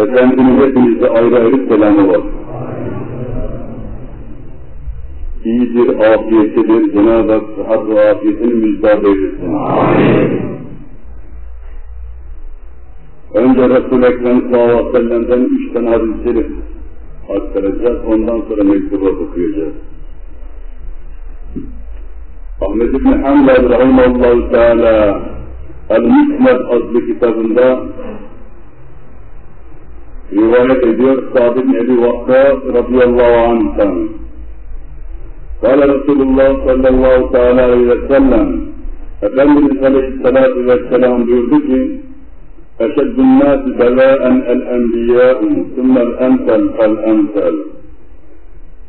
Efendimiz hepinize ayrı ayrı selamı var. İyidir, afiyetidir. Cenab-ı Hak sıhhat ve afiyetini müjdat eylesin. Önce Resul-i Ekrem sallallahu aleyhi ve sellem'den üç tane hadis-i şerif aktaracağız. Ondan sonra mektubu okuyacağız. Ahmet İbni Hanbel Rahimallahu Teala El-Müsned adlı kitabında rivayet ediyor Sa'd bin Ebi Vakkas radıyallahu anh'tan. Kale Resulullah sallallahu teala aleyhi ve sellem Efendimiz aleyhissalatu vesselam buyurdu ki اَشَدُّ النَّاسِ بَلَاءً الْاَنْبِيَاءُ ثُمَّ الْاَمْثَلْ فَالْاَمْثَلْ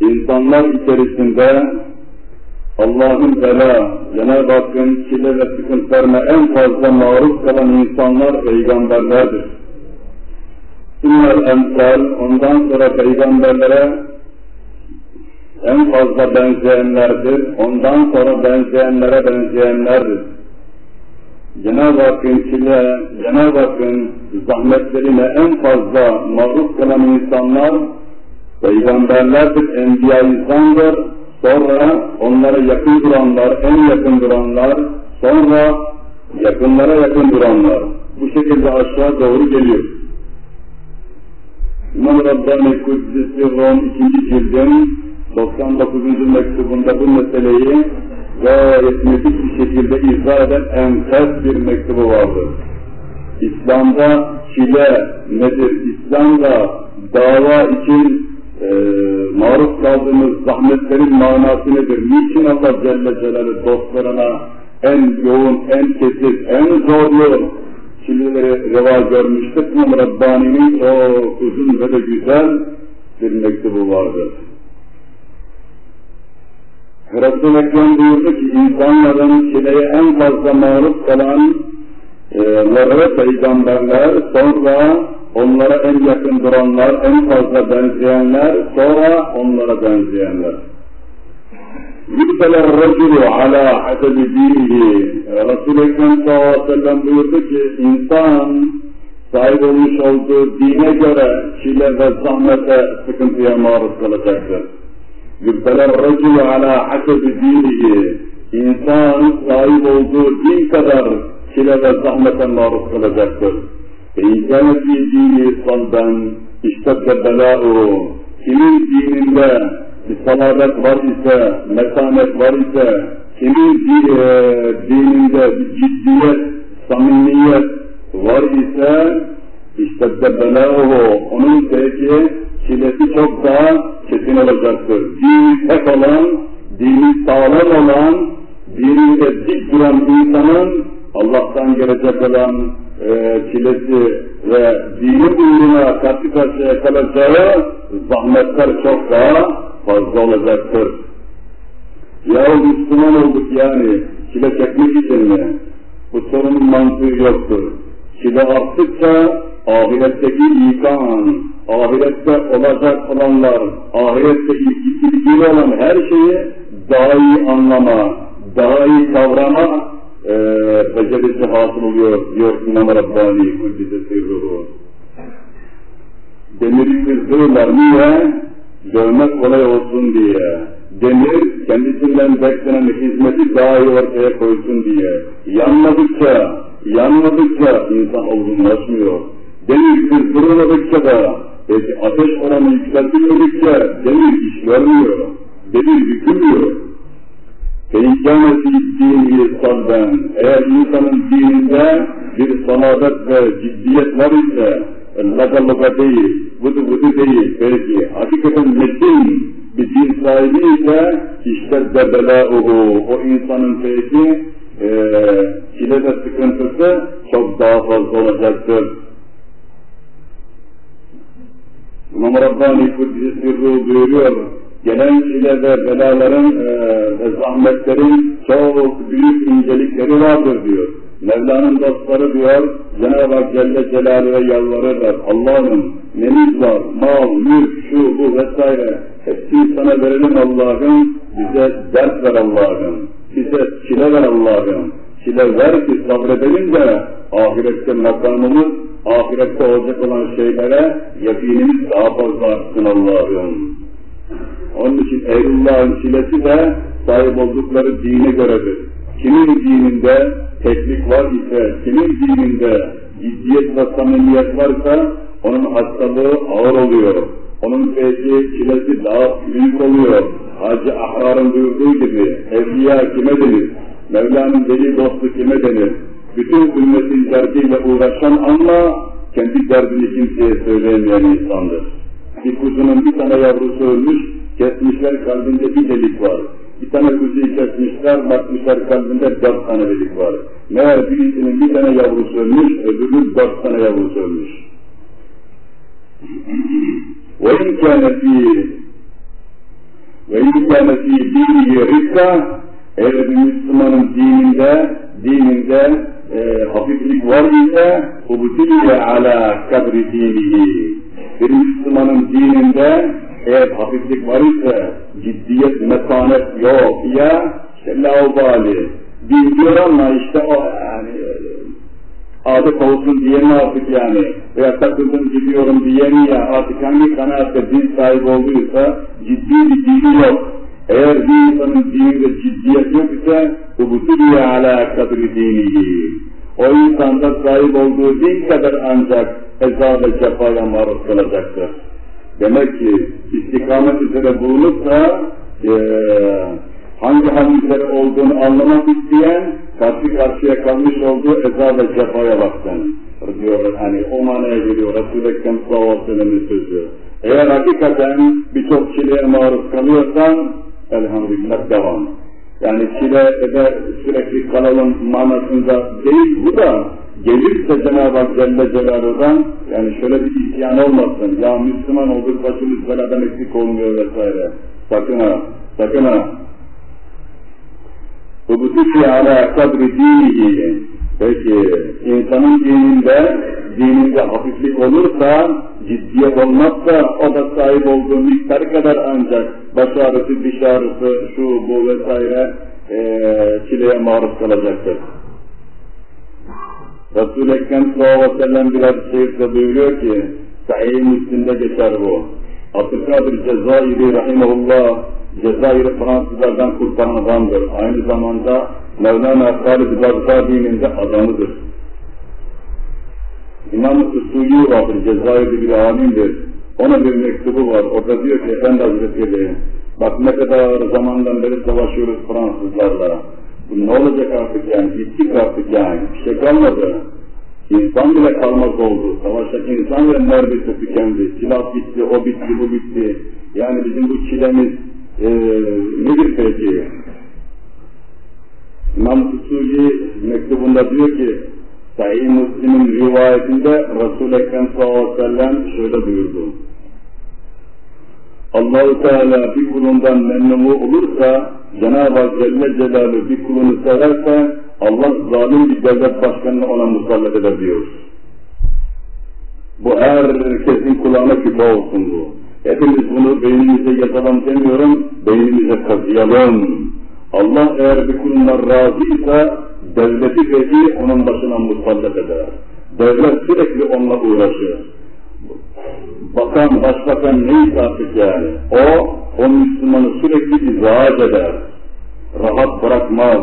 İnsanlar içerisinde Allah'ın bela, Cenab-ı Hakk'ın çile ve sıkıntılarına en fazla maruz kalan insanlar peygamberlerdir. Sünnel emsal, ondan sonra peygamberlere en fazla benzeyenlerdir, ondan sonra benzeyenlere benzeyenlerdir. Cenab-ı Hakk'ın çile, Cenab-ı Hakk'ın zahmetlerine en fazla maruz kalan insanlar peygamberlerdir, enbiya insandır. Sonra onlara yakın duranlar, en yakın duranlar, sonra yakınlara yakın duranlar. Bu şekilde aşağı doğru geliyor. İmam Rabbani Kuddisi Rom 2. cildin 99. mektubunda bu meseleyi gayet nefis bir şekilde izah eden enfes bir mektubu vardır. İslam'da çile nedir? İslam'da dava için e, maruz kaldığımız zahmetlerin manası nedir? Niçin Allah Celle Celaluhu dostlarına en yoğun, en kesif, en zorlu çileleri reva görmüştür? İmam Rabbani'nin çok uzun ve de güzel bir mektubu vardır. Resul-i Ekrem buyurdu ki insanların çileye en fazla maruz kalan e, peygamberler, sonra onlara en yakın duranlar, en fazla benzeyenler, sonra onlara benzeyenler. Yüksel raculu ala hasebi dinihi. Resul-i Ekrem sallallahu aleyhi ve sellem buyurdu ki insan sahip olmuş olduğu dine göre çile ve zahmete sıkıntıya maruz kalacaktır. Yükselen raculu ala hasebi dinihi. İnsan sahip olduğu din kadar çile ve zahmete maruz kalacaktır. Ve insana fi dini salben iştedde belâ'u. Kimin bir salamet var ise, metanet var ise, kimin dininde bir ciddiyet, samimiyet var ise, iştedde belâ'u. Onun peki çilesi çok daha çetin olacaktır. Dini tek olan, dini sağlam olan, dininde dik duran insanın Allah'tan gelecek olan e, çilesi ve dini uğruna karşı karşıya kalacağı zahmetler çok daha fazla olacaktır. Ya Müslüman olduk yani çile çekmek için mi? Bu sorunun mantığı yoktur. Çile arttıkça ahiretteki ikan, ahirette olacak olanlar, ahirette ilgili olan her şeyi daha iyi anlama, daha iyi kavrama e, becerisi hasıl oluyor diyor İmam Rabbani Kuddise Sirruhu. Demiri kızdırırlar niye? Görmek kolay olsun diye. Demir kendisinden beklenen hizmeti daha iyi ortaya koysun diye. Yanmadıkça, yanmadıkça insan olgunlaşmıyor. Demir kızdırılmadıkça da peki ateş oranı yükseltilmedikçe demir iş görmüyor. Demir bükülmüyor. Feyyâmeti dini salben, eğer insanın dininde bir sanadet ve ciddiyet var ise, laka laka değil, vıdı vıdı değil, belki hakikaten metin bir din sahibi ise, işte de belâuhu, o insanın peki e, çile ve sıkıntısı çok daha fazla olacaktır. İmam Rabbani Kudüs'ü sırrı buyuruyor, gelen çile ve belaların e, ve zahmetlerin çok büyük incelikleri vardır diyor. Mevla'nın dostları diyor, Cenab-ı Hak Celle Celaluhu'ya yalvarırlar. Allah'ım nemiz var, mal, mülk, şu, bu vesaire. Hepsini sana verelim Allah'ım. Bize dert ver Allah'ım. Bize çile ver Allah'ım. Çile ver ki sabredelim de ahirette makamımız, ahirette olacak olan şeylere yakinimiz daha fazla artsın Allah'ım. Onun için Eylullah'ın çilesi de sahip oldukları dine göredir. Kimin dininde teknik var ise, kimin dininde ciddiyet ve samimiyet varsa onun hastalığı ağır oluyor. Onun belki çilesi daha büyük oluyor. Hacı Ahrar'ın buyurduğu gibi evliya kime denir? Mevla'nın deli dostu kime denir? Bütün ümmetin derdiyle uğraşan ama kendi derdini kimseye söyleyemeyen insandır. Bir kuzunun bir tane yavrusu ölmüş, kesmişler kalbinde bir delik var. Bir tane kuzuyu kesmişler, bakmışlar kalbinde dört tane delik var. Meğer birisinin bir tane yavrusu ölmüş, öbürünün dört tane yavrusu ölmüş. وَاِنْ كَانَ ف۪ي وَاِنْ كَانَ ف۪ي دِينِهِ رِكَّةً Eğer bir Müslümanın dininde, dininde e, hafiflik var ise اُبْتِلِيَ عَلَى كَبْرِ دِينِهِ bir Müslümanın dininde eğer hafiflik var ise, ciddiyet, metanet yok ya, işte laubali, din diyor ama işte o yani adet olsun diye mi artık yani veya takıldım gidiyorum diye mi ya artık hangi kanaatte din sahibi olduysa ciddi bir dini yok. Eğer bir insanın dininde ciddiyet yok ise ubutiliye ala kadri dinihi. O insanda sahip olduğu din kadar ancak eza ve cefaya maruz kalacaktır. Demek ki istikamet üzere bulunursa e, hangi hal olduğunu anlamak isteyen karşı karşıya kalmış olduğu eza ve cefaya baksın. Diyor hani o manaya geliyor Resul-i Ekrem sallallahu sözü. Eğer hakikaten birçok çileye maruz kalıyorsan elhamdülillah devam. Yani çile ede sürekli kalalım manasında değil bu da gelirse Cenab-ı Hak Celle Celaluhu'dan yani şöyle bir isyan olmasın. Ya Müslüman olduk başımız beladan eksik olmuyor vesaire. Sakın ha, sakın ha. Ubutuşi ala kadri dinihi. Peki insanın dininde, dininde hafiflik olursa, ciddiyet olmazsa o da sahip olduğu miktar kadar ancak baş ağrısı, diş ağrısı, şu bu vesaire e, çileye maruz kalacaktır. Resul-i Ekrem sallallahu aleyhi ve sellem buyuruyor ki, Sahih-i Müslim'de geçer bu. Abdülkadir Cezayir'i rahimahullah, Cezayir'i Fransızlardan kurtaran adamdır. Aynı zamanda Mevlana Halid Bagdadi'nin de adamıdır. İmam-ı Usulü vardır, Cezayir'de bir alimdir. Ona bir mektubu var, orada diyor ki Efendi Hazretleri, bak ne kadar zamandan beri savaşıyoruz Fransızlarla. Bu ne olacak artık yani, bittik artık yani, bir şey kalmadı. İnsan bile kalmaz oldu. Savaştaki insan bile neredeyse tükendi. Silah bitti, o bitti, bu bitti. Yani bizim bu çilemiz e, nedir peki? İmam Tutuci mektubunda diyor ki, Sahih Müslim'in rivayetinde Resul-i Ekrem sallallahu aleyhi ve sellem şöyle buyurdu. Allahu Teala bir kulundan memnun olursa, Cenab-ı Hak Celle Celaluhu bir kulunu severse, Allah zalim bir devlet başkanını ona musallat eder diyor. Bu herkesin kulağına küpe olsun bu. Hepimiz bunu beynimize yazalım demiyorum, beynimize kazıyalım. Allah eğer bir kulundan razıysa, devleti peki onun başına musallat eder. Devlet sürekli onunla uğraşır Bakan, başbakan neyse artık yani, o, o Müslümanı sürekli izah eder. Rahat bırakmaz.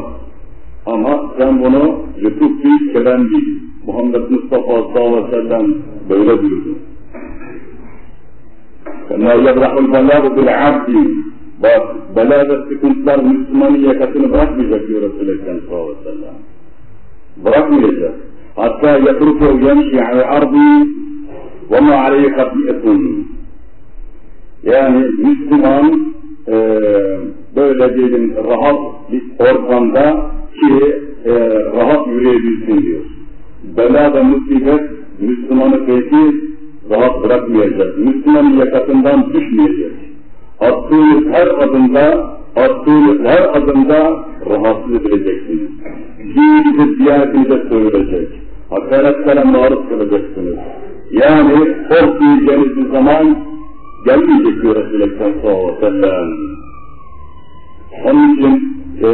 Ama sen bunu lütuf değil, kerem değil. Muhammed Mustafa sallallahu aleyhi ve sellem böyle buyurdu. فَمَا يَبْرَحُ الْبَلَاغُ بِالْعَبْدِ Bak, bela ve sıkıntılar Müslümanın yakasını bırakmayacak diyor Resulü Ekrem sallallahu aleyhi ve sellem. Bırakmayacak. Hatta yatruku yemşi ala ardi ve ma aleyhi katiyetun. Yani Müslüman e, böyle diyelim rahat bir ortamda ki e, rahat yürüyebilsin diyor. Bela ve musibet Müslümanı peki rahat bırakmayacak. Müslümanın yakasından düşmeyecek. Attığınız her adımda, attığınız her adımda rahatsız edileceksiniz. Dininizi, diyanetinize söyleyecek. Hakaretlere maruz kalacaksınız. Yani kork bir zaman gelmeyecek diyor Ekrem sallallahu aleyhi ve sellem. Onun için e,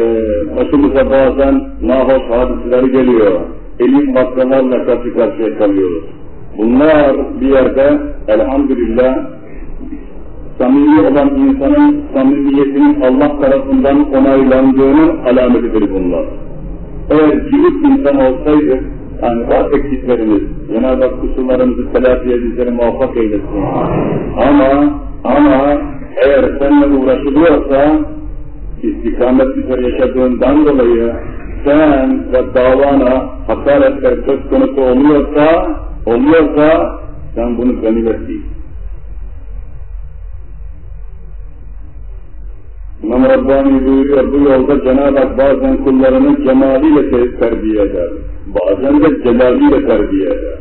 başımıza bazen nahoş hadiseler geliyor. Elim baklalarla karşı karşıya kalıyoruz. Bunlar bir yerde elhamdülillah samimi olan insanın samimiyetinin Allah tarafından onaylandığının alametidir bunlar. Eğer cüvük insan olsaydı, yani var eksiklerimiz, Cenab-ı Hak kusurlarımızı telafiye bizleri muvaffak eylesin. Ama, ama eğer seninle uğraşılıyorsa, istikamet üzere yaşadığından dolayı sen ve davana hakaretler söz konusu oluyorsa, oluyorsa sen bunu ganimet bil. İmam Rabbani buyuruyor, bu yolda Cenab-ı Hak bazen kullarını cemaliyle terbiye eder. Bazen de celaliyle terbiye eder.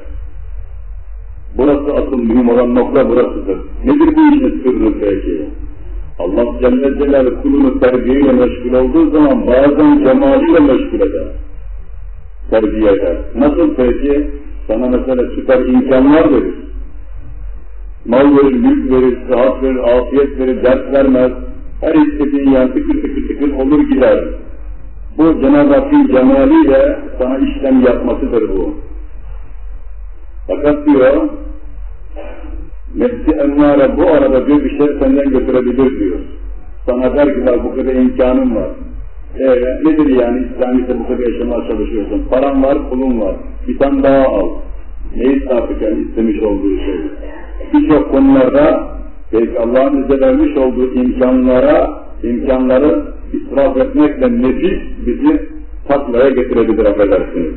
Burası asıl mühim olan nokta burasıdır. Nedir bu işin sırrı peki? Allah Celle Celaluhu kulunu terbiyeyle meşgul olduğu zaman bazen cemaliyle meşgul eder. Terbiye eder. Nasıl peki? Sana mesela süper imkanlar verir. Mal verir, mülk verir, sıhhat verir, afiyet verir, dert vermez. Her istediğin yer tıkır tıkır tıkır olur gider. Bu Cenab-ı cemaliyle sana işlem yapmasıdır bu. Fakat diyor, nefsi emmare bu arada diyor bir şey senden götürebilir diyor. Sana der ki bu kadar imkanın var. E, nedir yani İslamiyet'te bu kadar yaşamaya çalışıyorsun? Paran var, pulun var. Bir tane daha al. Neyi tartışan istemiş olduğu şey. Birçok konularda Peki Allah'ın bize vermiş olduğu imkanlara, imkanları israf etmekle nefis bizi taklaya getirebilir affedersiniz.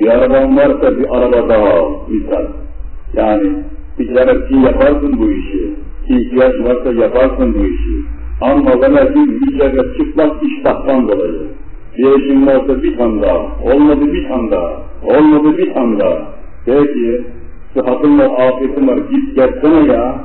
Bir araban varsa bir araba daha misal. Yani ticaretçi yaparsın bu işi. İhtiyaç varsa yaparsın bu işi. Ama ve lakin mücerret çıplak iştahtan dolayı. Bir işin varsa bir tane daha, olmadı bir tane daha, olmadı bir tane daha. Peki, sıhhatın var, afiyetin var, git gelsene ya,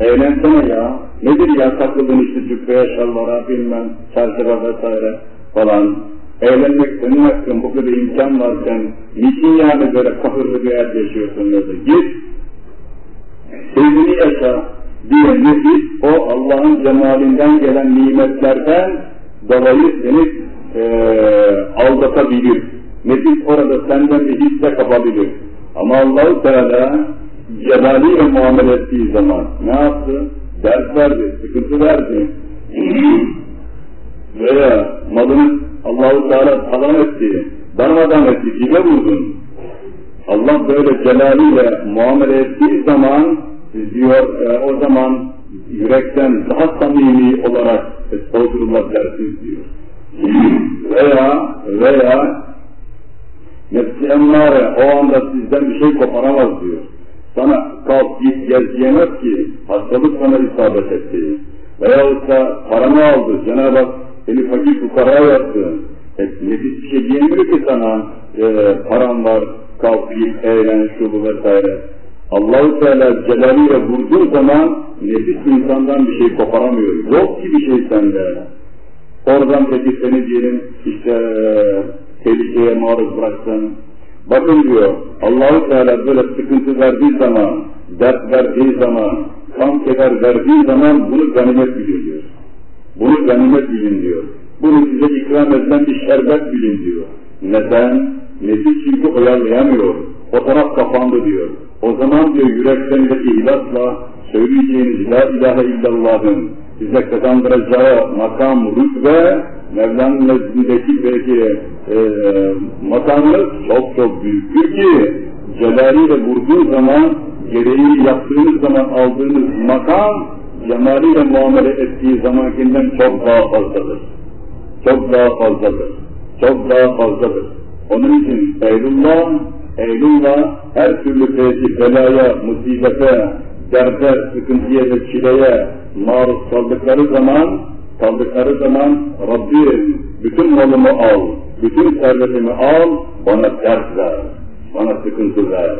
eğlensene ya. Nedir ya takıldın işte cübbeye, şalvara, bilmem, çarşıra vesaire falan. Eğlenmek senin hakkın, bu kadar imkan varken, niçin yani böyle kahırlı bir hayat yaşıyorsun dedi. Git, sevgini yaşa diye nefis, o Allah'ın cemalinden gelen nimetlerden dolayı seni e, aldatabilir. Nefis orada senden bir hisse kapabilir. Ama Allah-u Teala celaliyle muamele ettiği zaman ne yaptı? Ders verdi, sıkıntı verdi. Veya malını Allah-u Teala talan etti, darmadan etti, dibe vurdun. Allah böyle celaliyle muamele ettiği zaman diyor e, o zaman yürekten daha samimi olarak estağfurullah dersiniz diyor. veya veya nefsi emmare o anda sizden bir şey koparamaz diyor. Sana kalk git gel diyemez ki hastalık sana isabet etti. Veyahut da paranı aldı Cenab-ı Hak seni fakir fukara yaptı. E, nefis bir şey diyemiyor ki sana e, paran var kalk git eğlen şu bu vesaire. Allah-u Teala celaliyle vurduğu zaman nefis insandan bir şey koparamıyor. Yok ki bir şey sende. Oradan peki seni diyelim işte tehlikeye maruz bıraksın. Bakın diyor Allah-u Teala böyle sıkıntı verdiği zaman, dert verdiği zaman, kan keder verdiği zaman bunu ganimet bilin diyor. Bunu ganimet bilin diyor. Bunu size ikram edilen bir şerbet bilin diyor. Neden? Nefis çünkü oyalayamıyor. O taraf kapandı diyor. O zaman diyor yürekten de ihlasla söyleyeceğiniz La ilahe illallah'ın size kazandıracağı makam, rütbe, Mevla'nın nezdindeki belki e, makamı çok çok büyüktür ki celaliyle vurduğu zaman, gereğini yaptığınız zaman aldığınız makam, cemaliyle muamele ettiği zamankinden çok daha fazladır. Çok daha fazladır. Çok daha fazladır. Onun için Eylullah, Eylullah her türlü peki belaya, musibete, derde, sıkıntıya ve çileye maruz kaldıkları zaman, kaldıkları zaman Rabbim bütün malımı al, bütün servetimi al, bana dert ver, bana sıkıntı ver.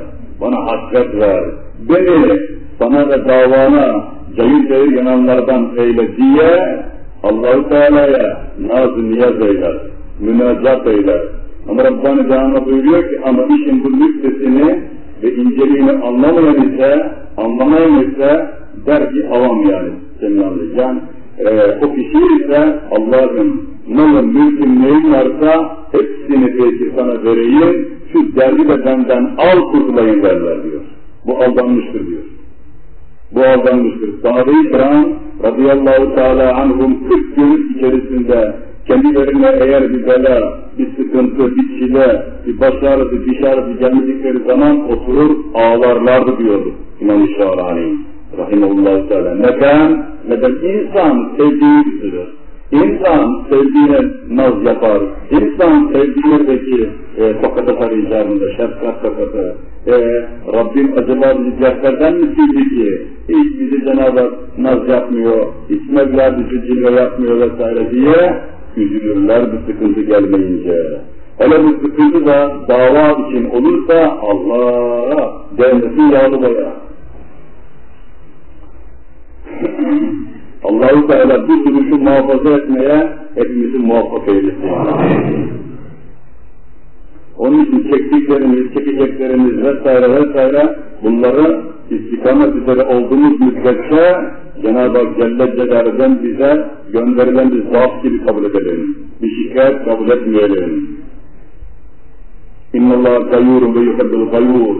bana hasret ver, beni sana ve davana cayır cayır yananlardan eyle diye Allah-u Teala'ya naz niyaz eyler, münazat eyler. Ama Rabbani Teala buyuruyor ki ama işin bu lüktesini ve inceliğini anlamayan ise, anlamayan ise der ki avam yani senin anlayacağın. Ee, o kişi ise Allah'ın malın, mülkün neyin varsa hepsini peki sana vereyim, şu derdi de benden al kurtulayım derler diyor. Bu aldanmıştır diyor. Bu aldanmıştır. Sahabe-i Kiram radıyallahu teala anhum 40 gün içerisinde kendilerine eğer bir bela, bir sıkıntı, bir çile, bir baş ağrısı, diş ağrısı gelmedikleri zaman oturur ağlarlardı diyordu İmam-ı Şahrani. Rahimullahu Teala. Neden? Neden? İnsan sevdiğini bitirir. İnsan sevdiğine naz yapar. İnsan sevdiğindeki e, tokat atar icabında, şefkat tokatı. E, Rabbim acaba bizi dertlerden mi sildi ki? Hiç bizi Cenab-ı naz yapmıyor, hiç Mevla bizi cilve yapmıyor vesaire diye üzülürler bu sıkıntı gelmeyince. Hele bu sıkıntı da dava için olursa Allah devletin yağlı bayağı. Allah-u Teala bu duruşu muhafaza etmeye hepimizi muvaffak eylesin. Onun için çektiklerimiz, çekeceklerimiz vesaire vesaire bunları istikamet üzere olduğumuz müddetçe Cenab-ı Hak Celle Celaluhu'dan bize gönderilen bir zaaf gibi kabul edelim. Bir şikayet kabul etmeyelim. İnna Allah gayyurun ve yuhibbul gayyur.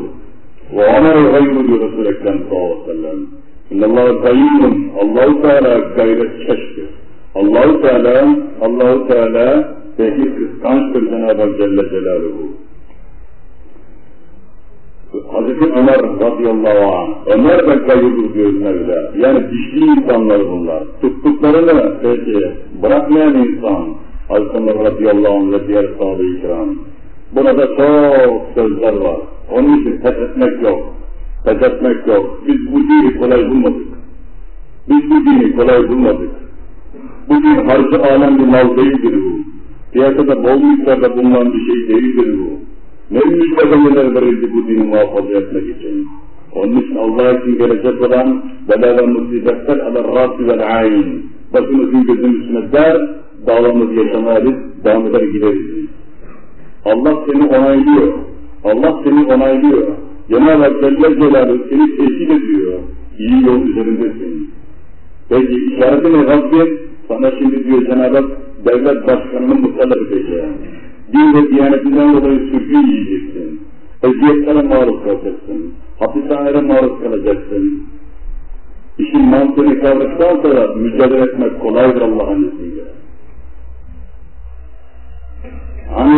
Ve amerul gayyur diyor Resul-i Ekrem sallallahu aleyhi ve sellem. İnna Allah gayyurun. Allah-u Teala gayretkeştir. Allah-u Teala, Allah-u Teala peki kıskançtır Cenab-ı Hak Celle Celaluhu. Hazreti Ömer radıyallahu anh, Ömer de gayyurdur diyor Mevla. Yani dişli insanlar bunlar. Tuttuklarını peki bırakmayan insan. Hazreti Ömer radıyallahu anh ve diğer sahabe-i kiram. Burada çok sözler var. Onun için pes etmek yok. Pes yok. Biz bu dini kolay bulmadık. Biz bu dini kolay bulmadık. Bu din harcı alem bir mal değildir bu. Piyasada bol miktarda bulunan bir şey değildir bu. Ne mücadeleler verildi bu dini muhafaza etmek için. Onun için Allah için gelecek olan bela ve musibetler ala rasi vel ayn. Başımızın gözün üstüne der, dağlamız yaşamayız, devam eder gideriz. Allah seni onaylıyor. Allah seni onaylıyor. Cenab-ı Hak Celle Celaluhu seni teşkil ediyor. İyi yol üzerindesin. Peki işareti ne Rabbim? Sana şimdi diyor Cenab-ı Hak devlet başkanını mutlaka edeceğim. Din ve diyanetinden dolayı sürgü yiyeceksin. Eziyetlere maruz kalacaksın. Hapishanelere maruz kalacaksın. İşin mantığını kavradıktan sonra mücadele etmek kolaydır Allah'ın izniyle.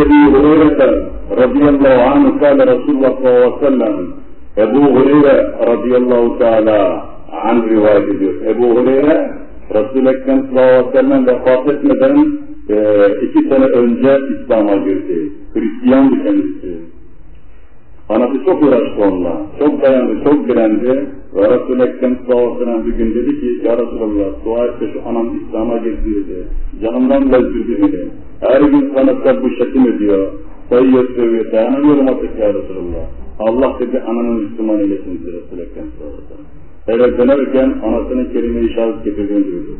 عن ابي هريره رضي الله عنه قال رسول الله صلى الله عليه وسلم Ebu Hureyre radıyallahu teala an rivayet ediyor. Ebu Hureyre Resul-i Ekrem sallallahu aleyhi ve sellem vefat etmeden e, iki sene önce İslam'a girdi. Hristiyandı kendisi. Anası çok uğraştı onunla. Çok dayandı, çok direndi. Ve Resul-i Ekrem sallallahu bir gün dedi ki Ya Resulallah dua et şu anam İslam'a girdi dedi. Canımdan bezdirdi beni. Her gün sana bu şekim ediyor. Sayıyor sövüyor. Dayanamıyorum artık Ya Resulallah. Allah dedi ananın Müslüman eylesin dedi Resul-i Ekrem sallallahu. Eve dönerken anasının kelime-i şahıs getirdiğini duydu.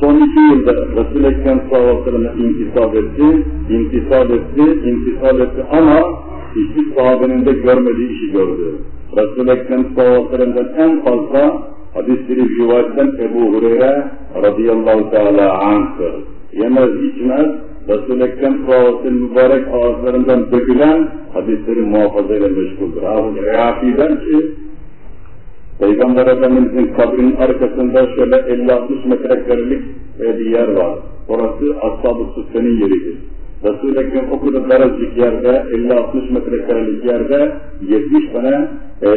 Son iki yılda Resul-i Ekrem sallallahu aleyhi ve intisap etti, intisap etti, intisap etti ama hiçbir sahabenin de görmediği işi gördü. Resul-i Ekrem sallallahu en fazla hadis-i rivayetten Ebu Hureyre radıyallahu teala anh'tır. Yemez içmez, Resul-i Ekrem sallallahu mübarek ağızlarından dökülen hadisleri muhafaza ile meşguldür. Abi Reafi'den ki Peygamber Efendimizin kabrinin arkasında şöyle 50-60 metrekarelik bir yer var. Orası Ashab-ı yeridir. Resul-i Ekrem o kadar yerde, 50-60 metrekarelik yerde 70 tane e,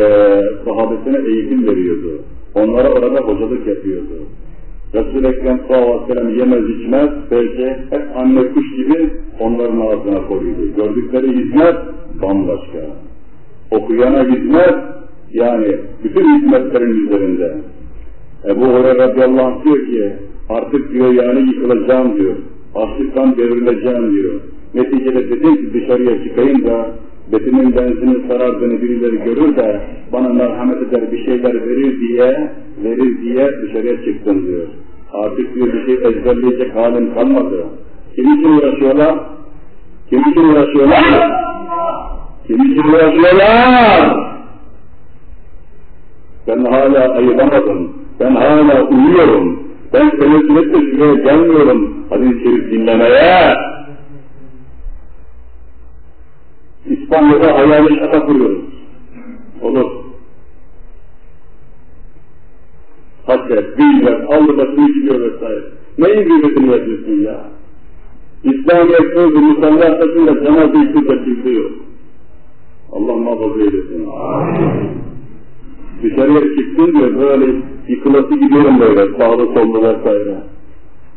sahabesine eğitim veriyordu. Onlara orada hocalık yapıyordu. Resul-i Ekrem sallallahu yemez içmez, belki hep anne kuş gibi onların ağzına koyuyordu. Gördükleri hizmet bambaşka. Okuyana hizmet, yani bütün hizmetlerin üzerinde. Ebu Hureyre radıyallahu anh diyor ki, artık diyor yani yıkılacağım diyor. Açlıktan devrileceğim diyor. Neticede dedim ki dışarıya çıkayım da betimin benzini sarardığını birileri görür de bana merhamet eder bir şeyler verir diye verir diye dışarıya çıktım diyor. Artık diyor bir şey ezberleyecek halim kalmadı. Kim için uğraşıyorlar? Kim için uğraşıyorlar? Kim için uğraşıyorlar? Ben hala ayılamadım. Ben hala uyuyorum. Ben tevekkületle şuraya gelmiyorum. Hadis-i Şerif dinlemeye. İspanya'da hayali şaka kuruyoruz. Olur. Hasret, bilmem, başını gidiyor vesaire. Neyin gıybetini yapıyorsun ya? İslamiyet sözü musallat taşıyla cenaze yıkılacak kimse yok. Allah muhafaza eylesin. Dışarıya çıktın diyor böyle yıkılası gidiyorum böyle sağda solda vesaire.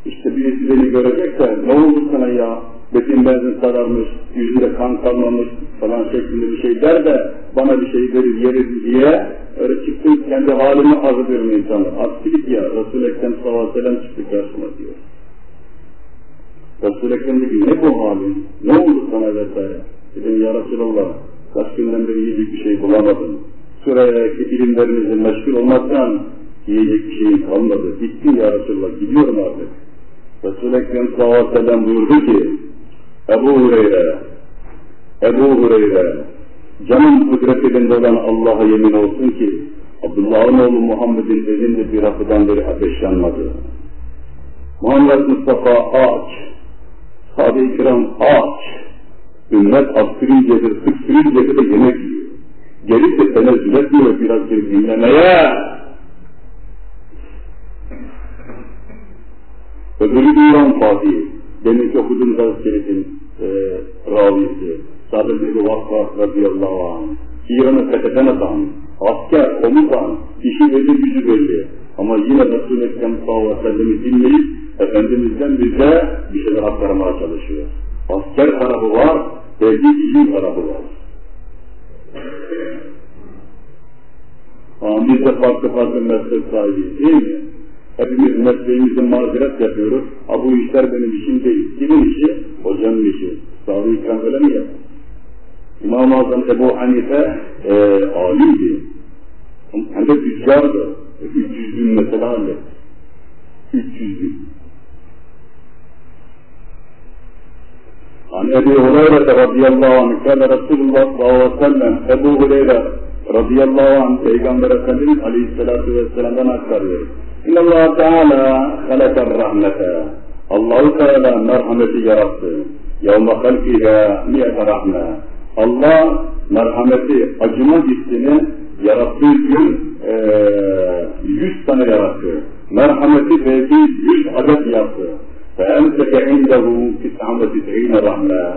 İşte birisi beni görecek de ne oldu sana ya? Betin benzin sararmış, yüzünde kan kalmamış falan şeklinde bir şey der de bana bir şey verir yeriz diye öyle çıktım kendi halimi arz ediyorum insanlar. Aksilik ya Resul-i Ekrem sallallahu aleyhi ve çıktı karşıma diyor. Resul-i Ekrem dedi ne bu halin? Ne oldu sana vesaire? Dedim ya Resulallah kaç günden beri yiyecek bir şey bulamadım. Sürekli ilimlerimizle meşgul olmaktan yiyecek bir şeyim kalmadı. Bitti ya Resulallah gidiyorum artık. Resul-i Ekrem sallallahu aleyhi ve buyurdu ki Ebu Hureyre Ebu Hureyre canın kudret elinde olan Allah'a yemin olsun ki Abdullah'ın oğlu Muhammed'in elinde bir hafıdan beri ateş yanmadı. Muhammed Mustafa aç, sahabe-i kiram aç, ümmet asgaricedir, sıksırınca de yemek yiyor. Gelip de tenezzül etmiyor biraz bir dinlemeye. Öbürü İran Fatih, demin okudum gazetenin e, ravisi, Sadık bin Vakka radıyallahu anh. İran'ı fetheden adam, asker, komutan, işi belli, gücü belli. Ama yine Resul-i Ekrem sallallahu aleyhi ve sellem'i dinleyip Efendimiz'den bize bir şeyler aktarmaya çalışıyor. Asker tarafı var, belli ilim tarafı var. Ama biz de farklı farklı meslek sahibiyiz değil mi? Hepimiz mesleğimizde mazeret yapıyoruz. Ha bu işler benim işim değil. Kimin işi? Hocanın işi. Sahabe-i İkram öyle mi yapar? İmam-ı Azam Ebu Hanife e, alimdi. Hem de tüccardı. 300 bin mesela halletti. 300 bin. An Ebu Hureyre radıyallahu anh kâle Resulullah sallallahu aleyhi ve sellem Ebu Hureyre radıyallahu anh Peygamber Efendimiz aleyhissalatu vesselam'dan aktarıyor. İnna Allah Teala halakar rahmete. Allahu Teala merhameti yarattı. Yevme halkihe miyete rahme. Allah merhameti, acıma hissini yarattığı gün e, tane yarattı. Merhameti belki yüz adet yaptı. Ve emseke indehu tis'amve tis'ine rahme.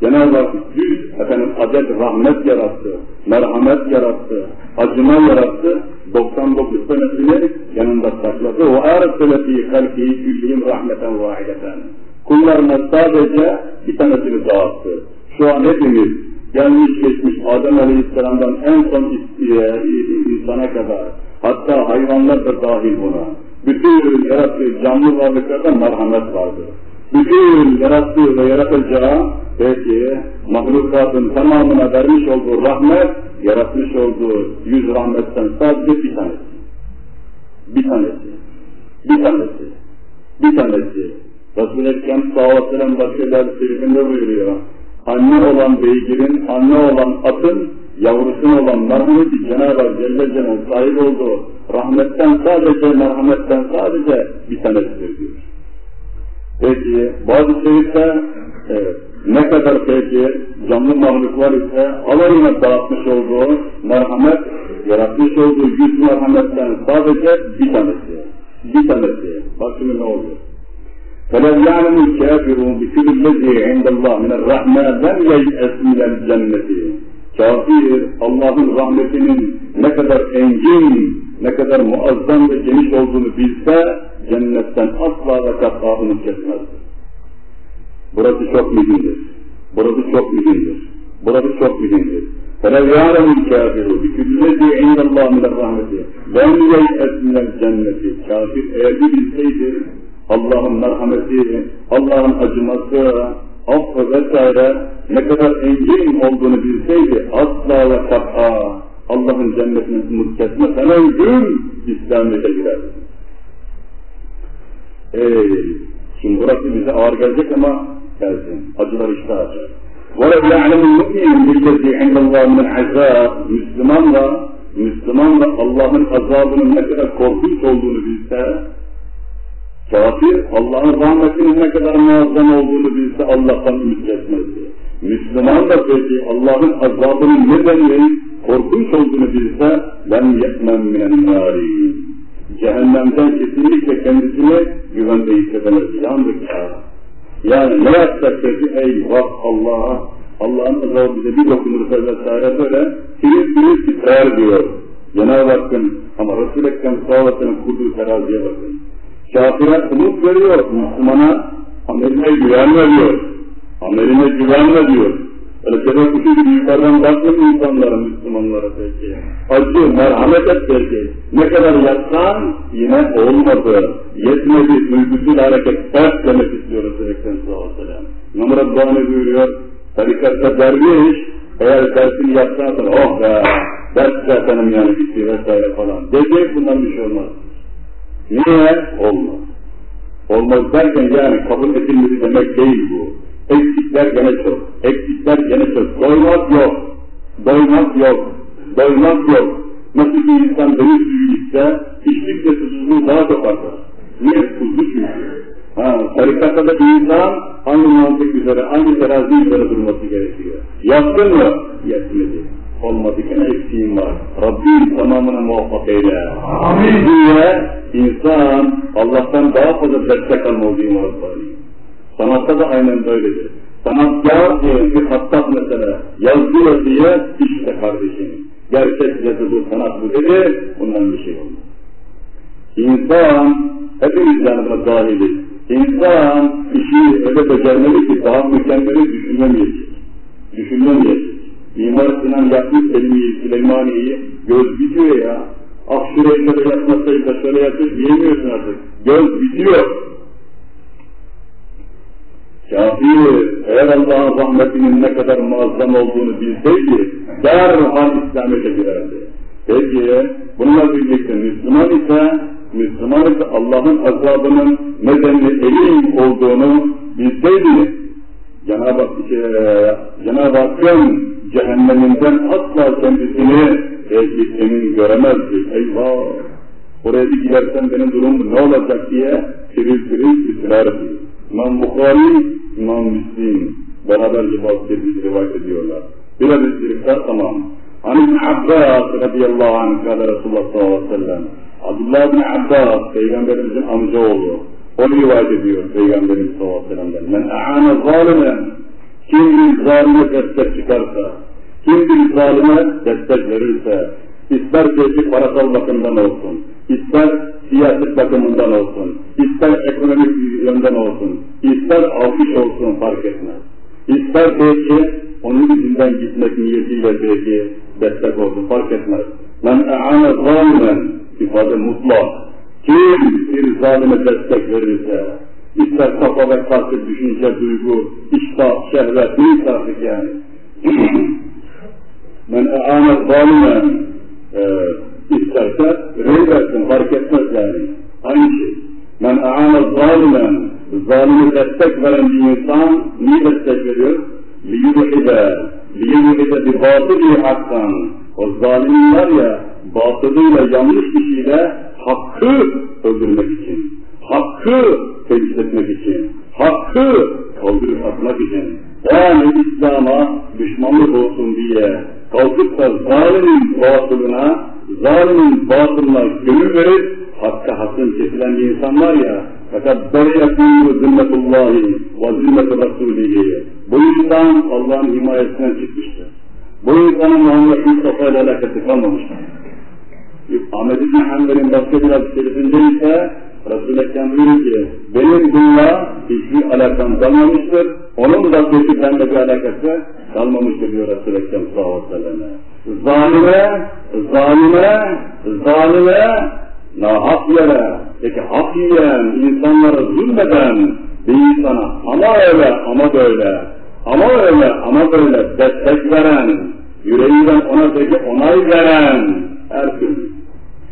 Cenab-ı Hak yüz efendim, adet rahmet yarattı, merhamet yarattı, acıma yarattı. 99 tanesini yanında sakladı. O arasele fi halkihi küllihim rahmeten vahideten. Kullarına sadece bir tanesini dağıttı. Şu an hepimiz gelmiş geçmiş Adem Aleyhisselam'dan en son e, insana kadar hatta hayvanlar da dahil buna. Bütün yarattığı canlı varlıklarda merhamet vardır. Bütün yarattığı ve yaratacağı peki mahlukatın tamamına vermiş olduğu rahmet, yaratmış olduğu yüz rahmetten sadece bir tanesi. Bir tanesi. Bir tanesi. Bir tanesi. Resul-i Ekrem sallallahu aleyhi başkalar şerifinde buyuruyor. Anne olan beygirin, anne olan atın, yavrusuna olan merhameti Cenab-ı Hak Celle Celle'nin sahip olduğu rahmetten sadece, merhametten sadece bir tanesidir diyor. Peki, bazı şerifte evet, ne kadar peki canlı mahluklar ise alayına dağıtmış olduğu merhamet, yaratmış olduğu yüz merhametten sadece bir tanesi. Bir tanesi. Bak şimdi ne oluyor? فَلَوْ يَعْلَمُ الْكَافِرُ بِكُلُّ الَّذِي عِنْدَ اللّٰهِ مِنَ الرَّحْمَةِ لَمْ يَيْأَسْ مِنَ الْجَنَّةِ Kafir, Allah'ın rahmetinin ne kadar engin, ne kadar muazzam ve geniş olduğunu bilse, cennetten asla ve katla umut kesmez. Burası çok mühimdir. Burası çok mühimdir. Burası çok mühimdir. فَلَوْ يَعْلَمُ الْكَافِرُ بِكُلُّ الَّذِي عِنْدَ اللّٰهِ مِنَ الرَّحْمَةِ لَمْ يَيْأَسْ مِنَ الْجَنَّةِ Kafir eğer bir bilseydi, Allah'ın merhameti, Allah'ın acıması, affı vesaire ne kadar engin olduğunu bilseydi asla ve kat'a Allah'ın cennetini umut kesmez. Hemen gün İslam'a girerdi. Ey, şimdi burası bize ağır gelecek ama gelsin. Acılar işte acı. وَلَوْ يَعْلَمُ الْمُؤْمِنُ بِالَّذ۪ي عِنْدَ اللّٰهِ مِنْ عَذَابٍ Müslümanla, Müslümanla Allah'ın azabının ne kadar korkunç olduğunu bilse, kafir Allah'ın rahmetinin ne kadar muazzam olduğunu bilse Allah'tan ümit kesmezdi. Müslüman da peki Allah'ın azabının nedeni korkunç olduğunu bilse, ben yetmem minen nâri. Cehennemden kesinlikle kendisini güvende hissedemez. Yandık ya. Yani ne yapsak peki? Eyvah Allah'a Allah'ın azabı bize bir dokunursa vesaire böyle filiz filiz titrer diyor. Cenab-ı Hakk'ın ama Resul-i Ekrem sallallahu kurduğu teraziye bakın. Kafire umut veriyor, Müslümana ameline güven veriyor. Ameline güvenme diyor. Öyle sebep gibi yukarıdan bakmıyor insanlara, Müslümanlara peki. Acı, merhamet et peki. Ne kadar yapsan yine olmadı. Yetmedi, duygusal hareket, ters demek istiyor Resulü Ekrem sallallahu aleyhi ve sellem. İmam Rabbani buyuruyor, tarikatta derviş, eğer dersini yapsan sonra oh be, ders zatenim yani bitti vesaire falan. Diyecek bundan bir şey olmaz. Niye? Olmaz. Olmaz derken yani kabul edilmedi demek değil bu. Eksikler gene çok. Eksikler gene çok. Doymak yok. Doymak yok. Doymak yok. Nasıl bir insan deniz suyu içse, içtikçe susuzluğu daha çok artar. Niye? Tuzlu çünkü. Ha, tarikatta da bir insan aynı mantık üzere, aynı terazi üzere durması gerekiyor. Yaptın mı? Yetmedi. Olmadı gene eksiğim var. Rabbim tamamına muvaffak eyle. Amin diye insan Allah'tan daha fazla destek alma olduğu muvaffak Sanatta da aynen böyledir. Sanatkar diye bir hattat mesela yazıyor diye işte kardeşim. Gerçek yazılı sanat bu dedi, bundan bir şey olmaz. İnsan, hepimiz yani buna dahiliz. İnsan işi öyle becermeli ki daha mükemmeli düşünemeyecek. Düşünemeyecek. Mimar Sinan yapmış Selimi'yi, Süleymaniye'yi göz bitiyor ya. Ah şurayı şöyle yapmasaydı şöyle yapsaydı diyemiyorsun artık. Göz bitiyor. Kafir eğer Allah'ın rahmetinin ne kadar muazzam olduğunu bilseydi derhal İslamiyet'e girerdi. Peki bununla birlikte Müslüman ise Müslüman ise Allah'ın azabının nedenli elin olduğunu bilseydi Cenab-ı e, Cenab Hakk'ın cehenneminden asla kendisini belki emin göremezdi. Eyvah! Oraya bir gidersen benim durumum ne olacak diye sivil sivil titrerdi. İmam Bukhari, İmam Müslim beraberce bir rivayet ediyorlar. Bir hadis birikler tamam. Hani Abbas radıyallahu anh kâle Resulullah sallallahu aleyhi ve sellem. Abdullah bin Abbas, Peygamberimizin amcaoğlu. O rivayet ediyor Peygamberimiz sallallahu aleyhi ve sellem'den. Men a'ane zalimen, kim bir zalime destek çıkarsa, kim bir zalime destek verirse, ister belki parasal bakımdan olsun, ister siyaset bakımından olsun, ister ekonomik yönden olsun, ister alkış olsun fark etmez. İster belki onun izinden gitmek niyetiyle belki destek olsun fark etmez. Men e'ane zalimen ifade mutlak. Kim bir zalime destek verirse, ister kafa ve kalkıp düşünce, duygu, iştah, şehvet, neyse artık yani. Men e'ane zalimen e, isterse rey versin, fark etmez yani. Aynı şey. Men e'ane zalimen, zalimi destek veren bir insan niye destek veriyor? liyuhide, liyuhide bir batılı haktan. O zalimin var ya, batılıyla yanlış kişiyle hakkı öldürmek için, hakkı teclis etmek için, hakkı kaldırıp atmak için, yani İslam'a düşmanlık olsun diye kalkıp da zalimin batılına, zalimin batılına gönül verip hakka hakkın kesilen insan var ya, fakat beriyatû zimmetullahi ve zimmetu rasulihi. Bu insan Allah'ın himayesinden çıkmıştır. Bu insanın Muhammed Mustafa ile alakası kalmamıştır. Ahmet İbni Hanbel'in başka bir hadislerinde ise Resul-i Ekrem buyuruyor ki benim bununla hiçbir alakam kalmamıştır. Onun da kötü bende bir alakası kalmamıştır diyor Resul-i Ekrem sallallahu aleyhi ve sellem. Zalime, zalime, zalime, nahak yere, peki hak yiyen, insanlara zulmeden, bir insana ama öyle ama böyle, ama öyle ama böyle destek veren, yüreğinden ona peki onay veren her türlü.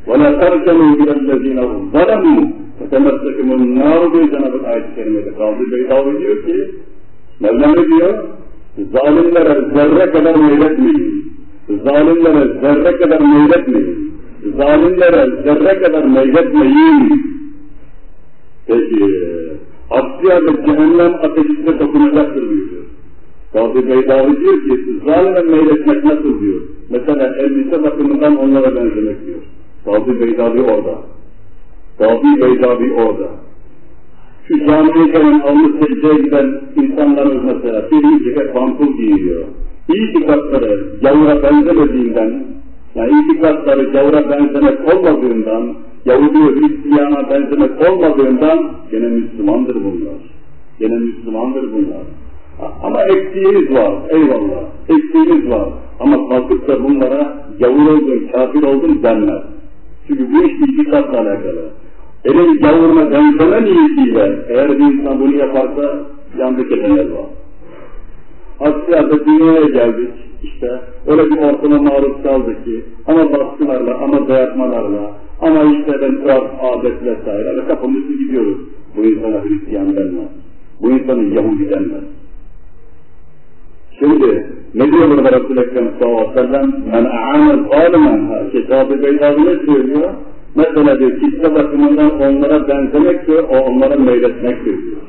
وَلَا تَرْكَنُوا بِلَا الَّذ۪ينَ ظَلَمُوا فَتَمَسَّكُمُ النَّارُ diyor Cenab-ı ayet-i kerimede. Kavli Beydavi diyor ki, Mevlam diyor? Zalimlere zerre kadar meyletmeyin. Zalimlere zerre kadar meyletmeyin. Zalimlere zerre kadar meyletmeyin. Peki, aksi halde cehennem ateşinde dokunacaktır diyor. Kadı Beydavi diyor ki, zalime meyletmek nasıl diyor. Mesela elbise bakımından onlara benzemek diyor. Kadı Beydavi orada. Kadı Beydavi orada. Şu camiye gelen alnı secdeye giden insanlarımız mesela bir ceket pantol giyiyor. İtikatları gavura benzemediğinden, yani itikatları gavura benzemek olmadığından, Yahudi ve Hristiyana benzemek olmadığından gene Müslümandır bunlar. Gene Müslümandır bunlar. Ama eksiğimiz var, eyvallah. Eksiğimiz var. Ama kalkıp da bunlara gavur oldun, kafir oldun denmez. Çünkü bu iş itikatla alakalı. Elin gavuruna benzeme niyetiyle eğer bir insan bunu yaparsa yandık edenler var. Asya'da dünyaya geldik işte öyle bir ortama maruz kaldık ki ama baskılarla ama dayatmalarla ama işte ben tuhaf adet vesaire ve kapımızı gidiyoruz. Bu insana Hristiyan denmez. Bu insanın Yahudi denmez. Şimdi ne diyor burada Resul-i Ekrem sallallahu aleyhi ve sellem? Men a'amel zalimen. Kitab-ı Beydavi ne söylüyor? Mesela diyor kitle bakımından onlara benzemektir, o onlara meyletmektir diyor.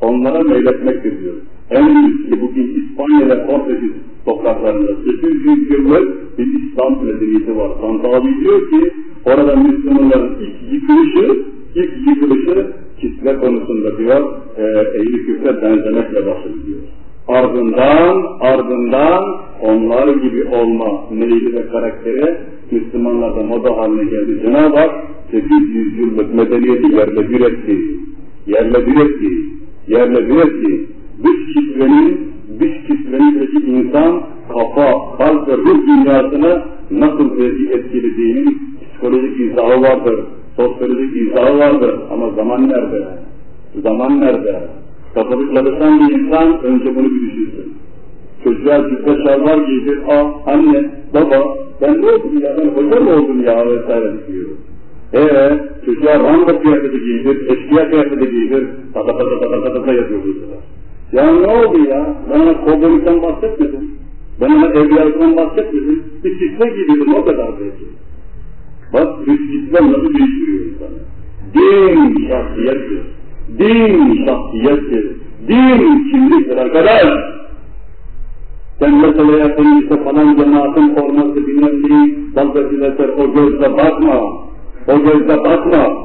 Onlara meyletmektir diyor. En büyük bugün İspanya ve Portekiz topraklarında 800 yıllık bir İslam medeniyeti var. Santavi diyor ki orada Müslümanların ilk yıkılışı, ilk yıkılışı kitle konusunda diyor, e, eğri küfre benzemekle başlıyor diyor. Ardından, ardından onlar gibi olma meyli ve karakteri Müslümanlarda moda haline geldi. Cenab-ı Hak 800 yıllık medeniyeti yerle bir etti. Yerle bir etti. Yerle bir etti. Dış kitlenin, dış kitlenindeki insan kafa, kalp ve ruh dünyasını nasıl etkilediğinin psikolojik izahı vardır. Sosyolojik izahı vardır. Ama zaman nerede? Zaman nerede? Katolik çalışan bir insan önce bunu bir düşünsün. Çocuğa cübbe şalvar giydir, ah anne, baba, ben ne oldum ya, ben hoca mı oldum ya vesaire diyor. Eee çocuğa randa kıyafeti giydir, eşkıya kıyafeti giydir, tata tata tata tata tata yazıyor bu sefer. Ya ne oldu ya? Ben ona kovbolikten bahsetmedim. Ben ona evliyalıktan. Bir kitle giydirdim o kadar belki. Bak kitle nasıl değiştiriyor insanı. Din şahsiyettir. Din şahsiyettir. Din kimliktir arkadaş. Sen meseleye senin işte falan cemaatin forması bilmem neyi vazgeçileser o gözle bakma. O gözle bakma.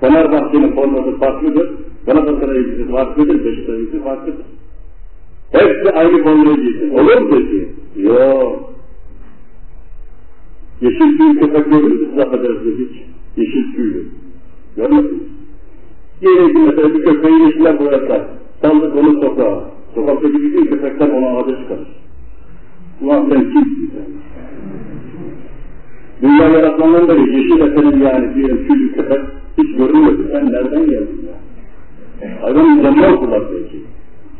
Fenerbahçe'nin forması farklıdır. Galatasaray'ın farklıdır. Beşiktaş'ın farklıdır. Hepsi aynı formayı giysin. Olur mu peki? Yok. Yeşil tüy köpek görür müsünüz affedersiniz hiç? Yeşil tüylü. Görmediniz Diyelim ki mesela bir köpeği yeşiller boyatlar. Saldık onu sokağa. Sokaktaki bütün köpekler ona ağaca çıkarır. Ulan sen kimsin sen? Dünya yaratmandan beri yeşil efendim yani bir küçük köpek hiç görünmedi. Sen nereden geldin ya? Hayvan üzerine okular belki.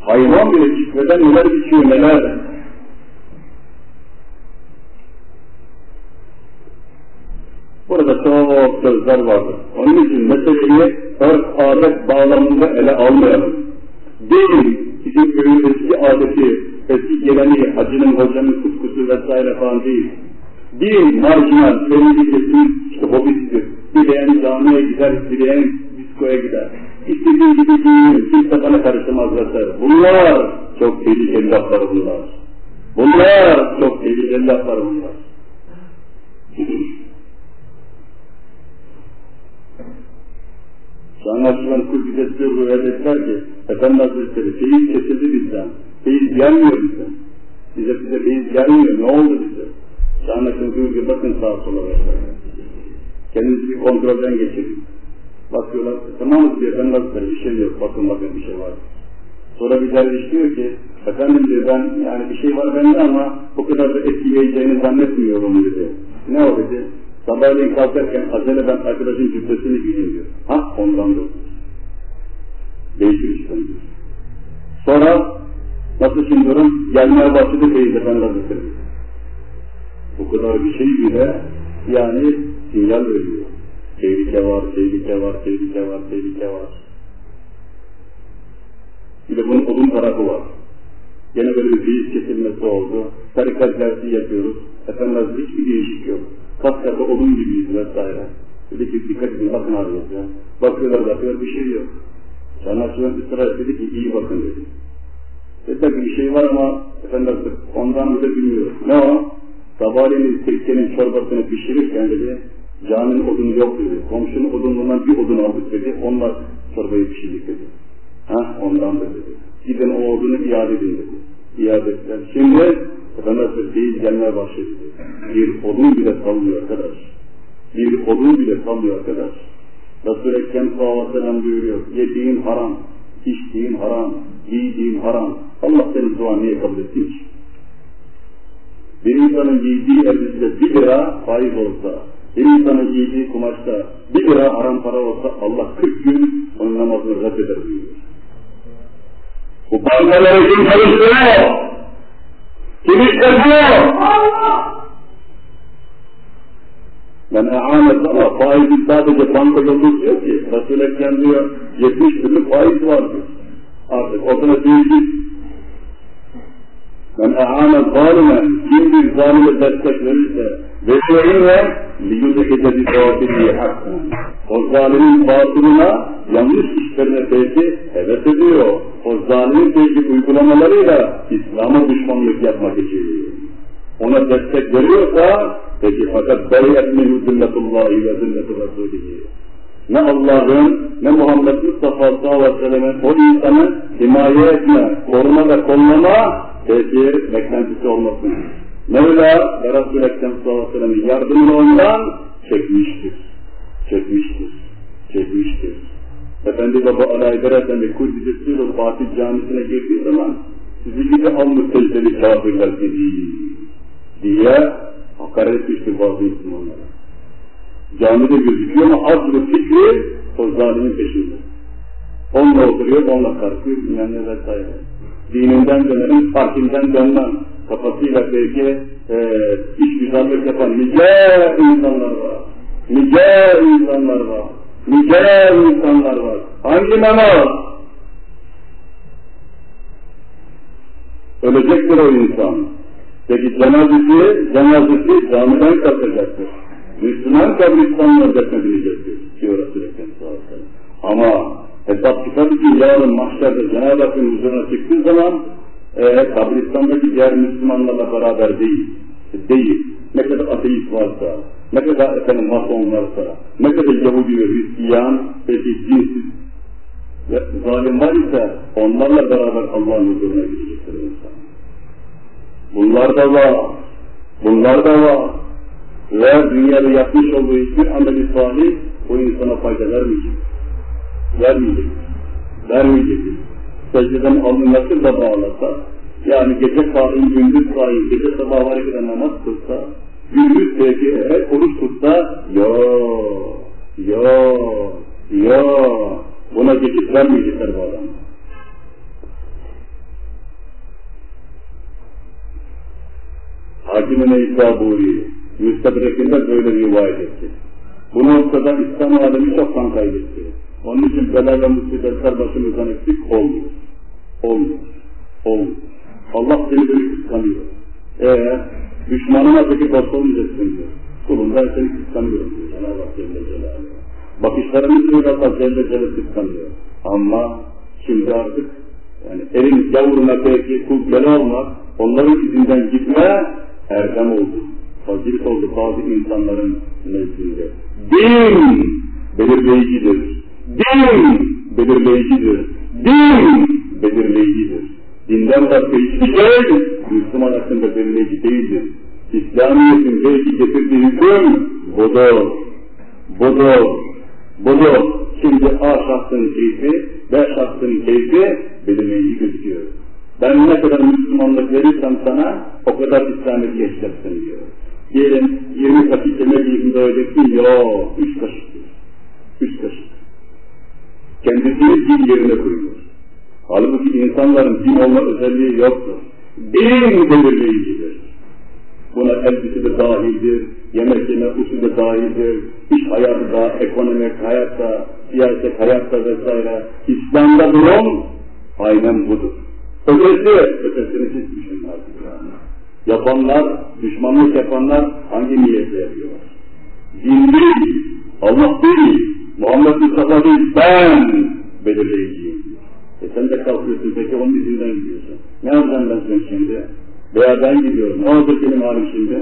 Hayvan bile ciddeden neler biçiyor neler. Burada çok sözler vardır. Onun için meseleyi örf adet bağlamında ele almayalım. Değil, bizim köyün eski adeti, eski geleneği, hacının, hocanın kutkusu vesaire falan değil. Din, marjinal, kendi kesin işte hobisidir. Dileyen camiye gider, dileyen diskoya gider. İstediği gibi giyinir, kimse bana karışamaz vesaire. Bunlar çok tehlikeli laflar bunlar. Bunlar çok tehlikeli laflar bunlar. Anlaşılan Kudüs'e rüyet ettiler ki, Efendi Hazretleri feyiz kesildi bizden, feyiz gelmiyor bize. Bize bize feyiz gelmiyor, ne oldu bize? Anlaşılan Kudüs'e bakın sağa sola vesaire. Kendinizi bir kontrolden geçirin. Bakıyorlar, tamam diyor, Efendi Hazretleri bir şey yok, bakın bakın bir şey var. Sonra bir derviş diyor ki, efendim diyor ben yani bir şey var bende ama o kadar da etkileyeceğini zannetmiyorum dedi. Ne o dedi? Sabahleyin kalkarken acele ben arkadaşın cübbesini giyeyim diyor. Ha ondandır. Değişir işte. Sonra nasıl şimdi durum? Gelmeye başladı Peygamber Hazretleri. Bu kadar bir şey bile yani sinyal veriyor. Tehlike var, tehlike var, tehlike var, tehlike var. Bir de bunun odun tarafı var. Gene böyle bir fiil kesilmesi oldu. Tarikat dersi yapıyoruz. Efendim hiçbir değişik yok. Kat katı odun gibiyiz vesaire. Dedi ki dikkat edin bakın arıyoruz ya. Bakıyorlar bakıyorlar bir şey yok. Sanatçılar ısrar dedi ki iyi bakın dedi. Dediler bir şey var ama efendim ondan bile bilmiyoruz. Ne o? Sabahleyin Türkiye'nin çorbasını pişirirken dedi, caminin odunu yok dedi. Komşunun odunundan bir odun aldık dedi, onlar çorbayı pişirdik dedi. Ha ondan da dedi. Gidin o odunu iade edin dedi. İade ettiler. Şimdi Efendimiz değil gelmeye başladı. Bir odun bile sallıyor arkadaş. Bir odun bile sallıyor arkadaş. Resul-i Ekrem sallallahu aleyhi ve buyuruyor. Yediğin haram, içtiğin haram, giydiğin haram. Allah senin duanı niye kabul etsin ki? Bir insanın giydiği elbisede bir lira faiz olsa, bir insanın giydiği kumaşta bir lira haram para olsa Allah 40 gün onun namazını reddeder buyuruyor. Bu bankaları kim çalıştırıyor? Kim işletiyor? Allah! Ben e'anet ama faizi sadece banka yolu diyor ki, Resul-i Ekrem diyor, 70 türlü faiz vardır. Artık ortada değişik Men e'âne zâlime, kim bir zalime destek verirse, ve şe'inle liyudhide bi zâfilihi hakkın. O zalimin batılına, yanlış işlerine belki heves ediyor. O zalimin belki uygulamalarıyla İslam'a düşmanlık yapmak için. Ona destek veriyorsa, peki fakat beyet minhu zilletullahi ve zilletu rasulihi. Ne Allah'ın ne Muhammed Mustafa sallallahu aleyhi ve sellem'in o insanı himaye etme, koruma ve kollama tesir beklentisi olmasın. Mevla ve Resul-i Ekrem sallallahu aleyhi ve sellem'in yardımını ondan çekmiştir. Çekmiştir. Çekmiştir. Efendi Baba Alaydar Efendi Kuddisesi'yle Fatih Camisi'ne girdiği zaman sizi gibi almış tecrübeli kafirler dedi diye hakaret etmiştir bazı Müslümanlara. Camide gözüküyor ama aslı fikri o zalimin peşinde. Onunla oturuyor, onunla kalkıyor, bilmem ne vesaire dininden dönerim, farkinden dönmem. Kafasıyla belki e, iş güzellik yapan nice insanlar var. Nice insanlar var. Nice insanlar var. Hangi namaz? Ölecektir o insan. Peki cenazesi, cenazesi camiden kalkacaktır. Müslüman kabristanına defnedilecektir. Diyor Resulü Ekrem Ama Hesap çıkardı ki yarın mahşerde Cenab-ı Hakk'ın huzuruna çıktığı zaman e, kabristandaki diğer Müslümanlarla beraber değil. Değil. Ne kadar ateist varsa, ne kadar efendim mason varsa, ne kadar Yahudi ve Hristiyan, peki dinsiz ve zalim var ise onlarla beraber Allah'ın huzuruna gidecektir insan. Bunlar da var. Bunlar da var. Ve dünyada yapmış olduğu hiçbir ameli salih o insana fayda vermeyecek vermeyecek. Vermeyecek. Secdeden alınması da bağlasa, yani gece kain, gündüz kain, gece sabah harekete namaz kılsa, gündüz belki eğer oruç tutsa, yo, yo, yo, buna geçit vermeyecekler bu adam. Hakim-i Neysaburi, müstedrekinde böyle rivayet etti. Bu noktada İslam alemi çoktan kaybetti. Onun için bela ve musibetler başımızdan eksik olmuyor. Olmuyor. Olmuyor. Allah seni böyle kıskanıyor. Eee düşmanına peki dost olmayacaksın diyor. Kulum ben seni kıskanıyorum diyor Cenab-ı Hak Celle Celaluhu. Bakışlarını diyor Allah Celle Celaluhu kıskanıyor. Ama şimdi artık yani elin yavruna belki kul olmak, onların izinden gitme erdem oldu. Fazilet oldu bazı insanların nezdinde. Din belirleyicidir. Din belirleyicidir. Din belirleyicidir. Dinden başka hiçbir şey Müslüman hakkında belirleyici değildir. İslamiyet'in belki getirdiği hüküm budur. Budur. Budur. Şimdi A şahsının keyfi, B şahsının keyfi belirleyici gözüküyor. Ben ne kadar Müslümanlık verirsem sana o kadar İslamiyet geçeceksin diyor. Diyelim 20 kaşık yemek yiyip doyacaksın, yok 3 kaşık. 3 kaşık. kendisini din yerine koyuyor. Halbuki insanların din olma özelliği yoktur. Din belirleyicidir. Buna elbise de dahildir, yemek yeme usulü dahildir, iş hayatı da, ekonomik hayatta, siyaset hayatta vesaire. İslam'da durum aynen budur. Ötesi, ötesini siz düşünün artık. Yapanlar, düşmanlık yapanlar hangi niyetle yapıyorlar? Din değil, Allah değil, Muhammed Mustafa değil, ben belirleyiciyim. E sen de kalkıyorsun, peki onun izinden gidiyorsun. Ne yapacağım ben sen şimdi? Veya ben gidiyorum, ne olacak benim halim şimdi?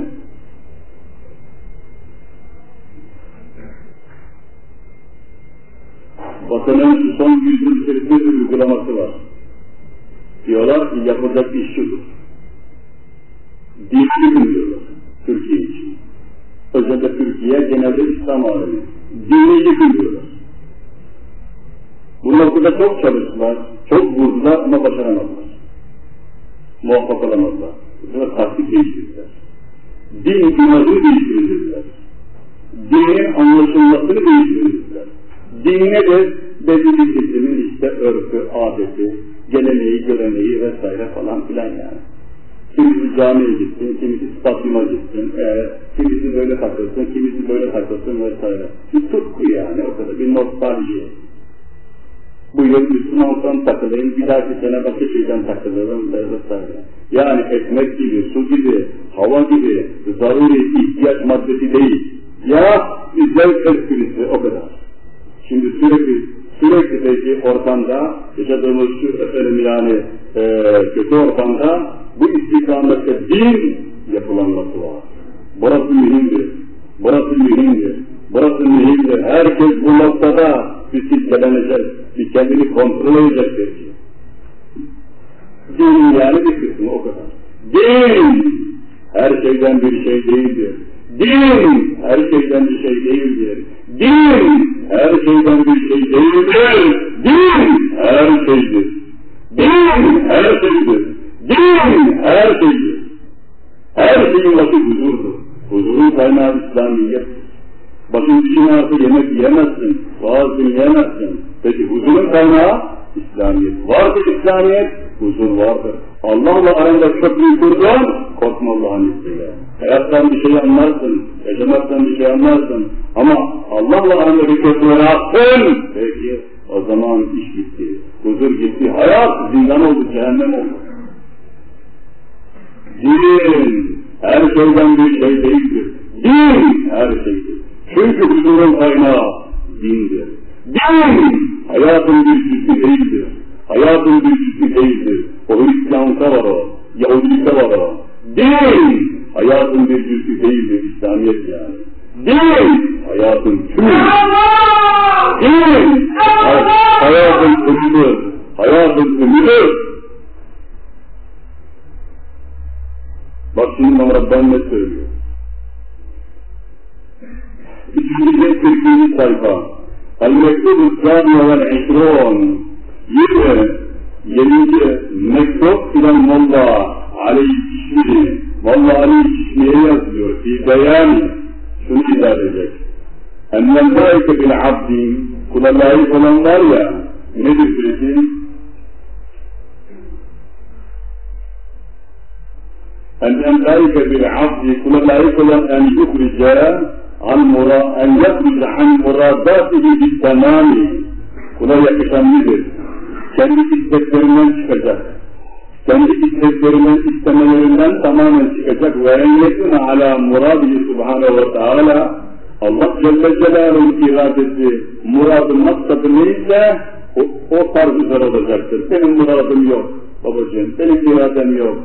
Batı'nın son yüzyıl içerisinde bir uygulaması var. Diyorlar ki yapılacak iş şudur. Gün diyorlar Türkiye için. Özellikle Türkiye, genelde İslam alemi. Gün diyorlar. Bu noktada çok çalıştılar, çok vurdular ama başaramadılar. Muvaffak olamazlar. Bu taktik değiştirdiler. Din imajını değiştirdiler. Dinin anlaşılmasını değiştirdiler. Din nedir? Belli bir kesimin işte örfü, adeti, geleneği, göreneği vesaire falan filan yani. Kimisi camiye gitsin, kimisi stadyuma gitsin, e, kimisi böyle takılsın, kimisi böyle takılsın vesaire. Bir tutku yani o kadar, bir nostalji. Bu yıl Müslümansan takılayım, bir dahaki sene başka şeyden takılırım vesaire. Yani ekmek gibi, su gibi, hava gibi, zaruri ihtiyaç maddesi değil. Ya zevk esprisi o kadar. Şimdi sürekli sürekli peki ortamda yaşadığımız şu efendim yani e, kötü ortamda bu istikamette din yapılanması var. Burası mühimdir. Burası mühimdir. Burası mühimdir. Herkes bu noktada bir silkelenecek, bir kendini kontrol edecektir. Din yani bir kısmı o kadar. Din her şeyden bir şey değildir. Din her şeyden bir şey değildir. Din her şeyden bir şey değildir. Din her şeydir. Din her şeydir. Din her şeydir. Her şeyin başı huzurdur. Huzurun kaynağı İslamiyet. Başın için artı yemek yiyemezsin, vaaz dinleyemezsin. Peki huzurun kaynağı İslamiyet. Vardır İslamiyet, huzur vardır. Allah'la aranda köprüyü kurdun, korkma Allah'ın izniyle. Hayattan bir şey anlarsın, yaşamaktan bir şey anlarsın. Ama Allah'la aranda bir köprü yaptın, peki o zaman iş bitti. Huzur gitti, hayat zindan oldu, cehennem oldu. Din her şeyden bir şey değildir. Din her şeydir. Çünkü huzurun kaynağı dindir. Din hayatın bir cüzü değildir. Hayatın cüzü değildir. O Hristiyanlıkta var o, Yahudilikte var o. Din hayatın bir cüzü değildir İslamiyet yani. Din hayatın tümü. Din hayatın tümüdür. Hayatın tümüdür. Bak şimdi İmam Rabbani ne söylüyor? İkinci 40. sayfa. المكتوب الثاني والعشرون. يبقى يليك مكتوب إلى الله عليه الشيء والله عليه الشيء يصدر في بيان شنو إذا ذلك أن الملائكة بالعبد كل الله يقول ضيع نجد بريتين أن الملائكة بالعبد كل الله يقول أن يخرج عن مرا ان يخرج عن مراداته بالتمام كل يا كتاب كلمه الدكتورمان شكرا كلمه الدكتورمان استمرارا تماما شكرا وإن يكون على مراده سبحانه وتعالى الله جل جلاله في غادته مراد مقصد ليس هو فرض فرض الدكتور كان مراد اليوم. بابا جن كان اليوم.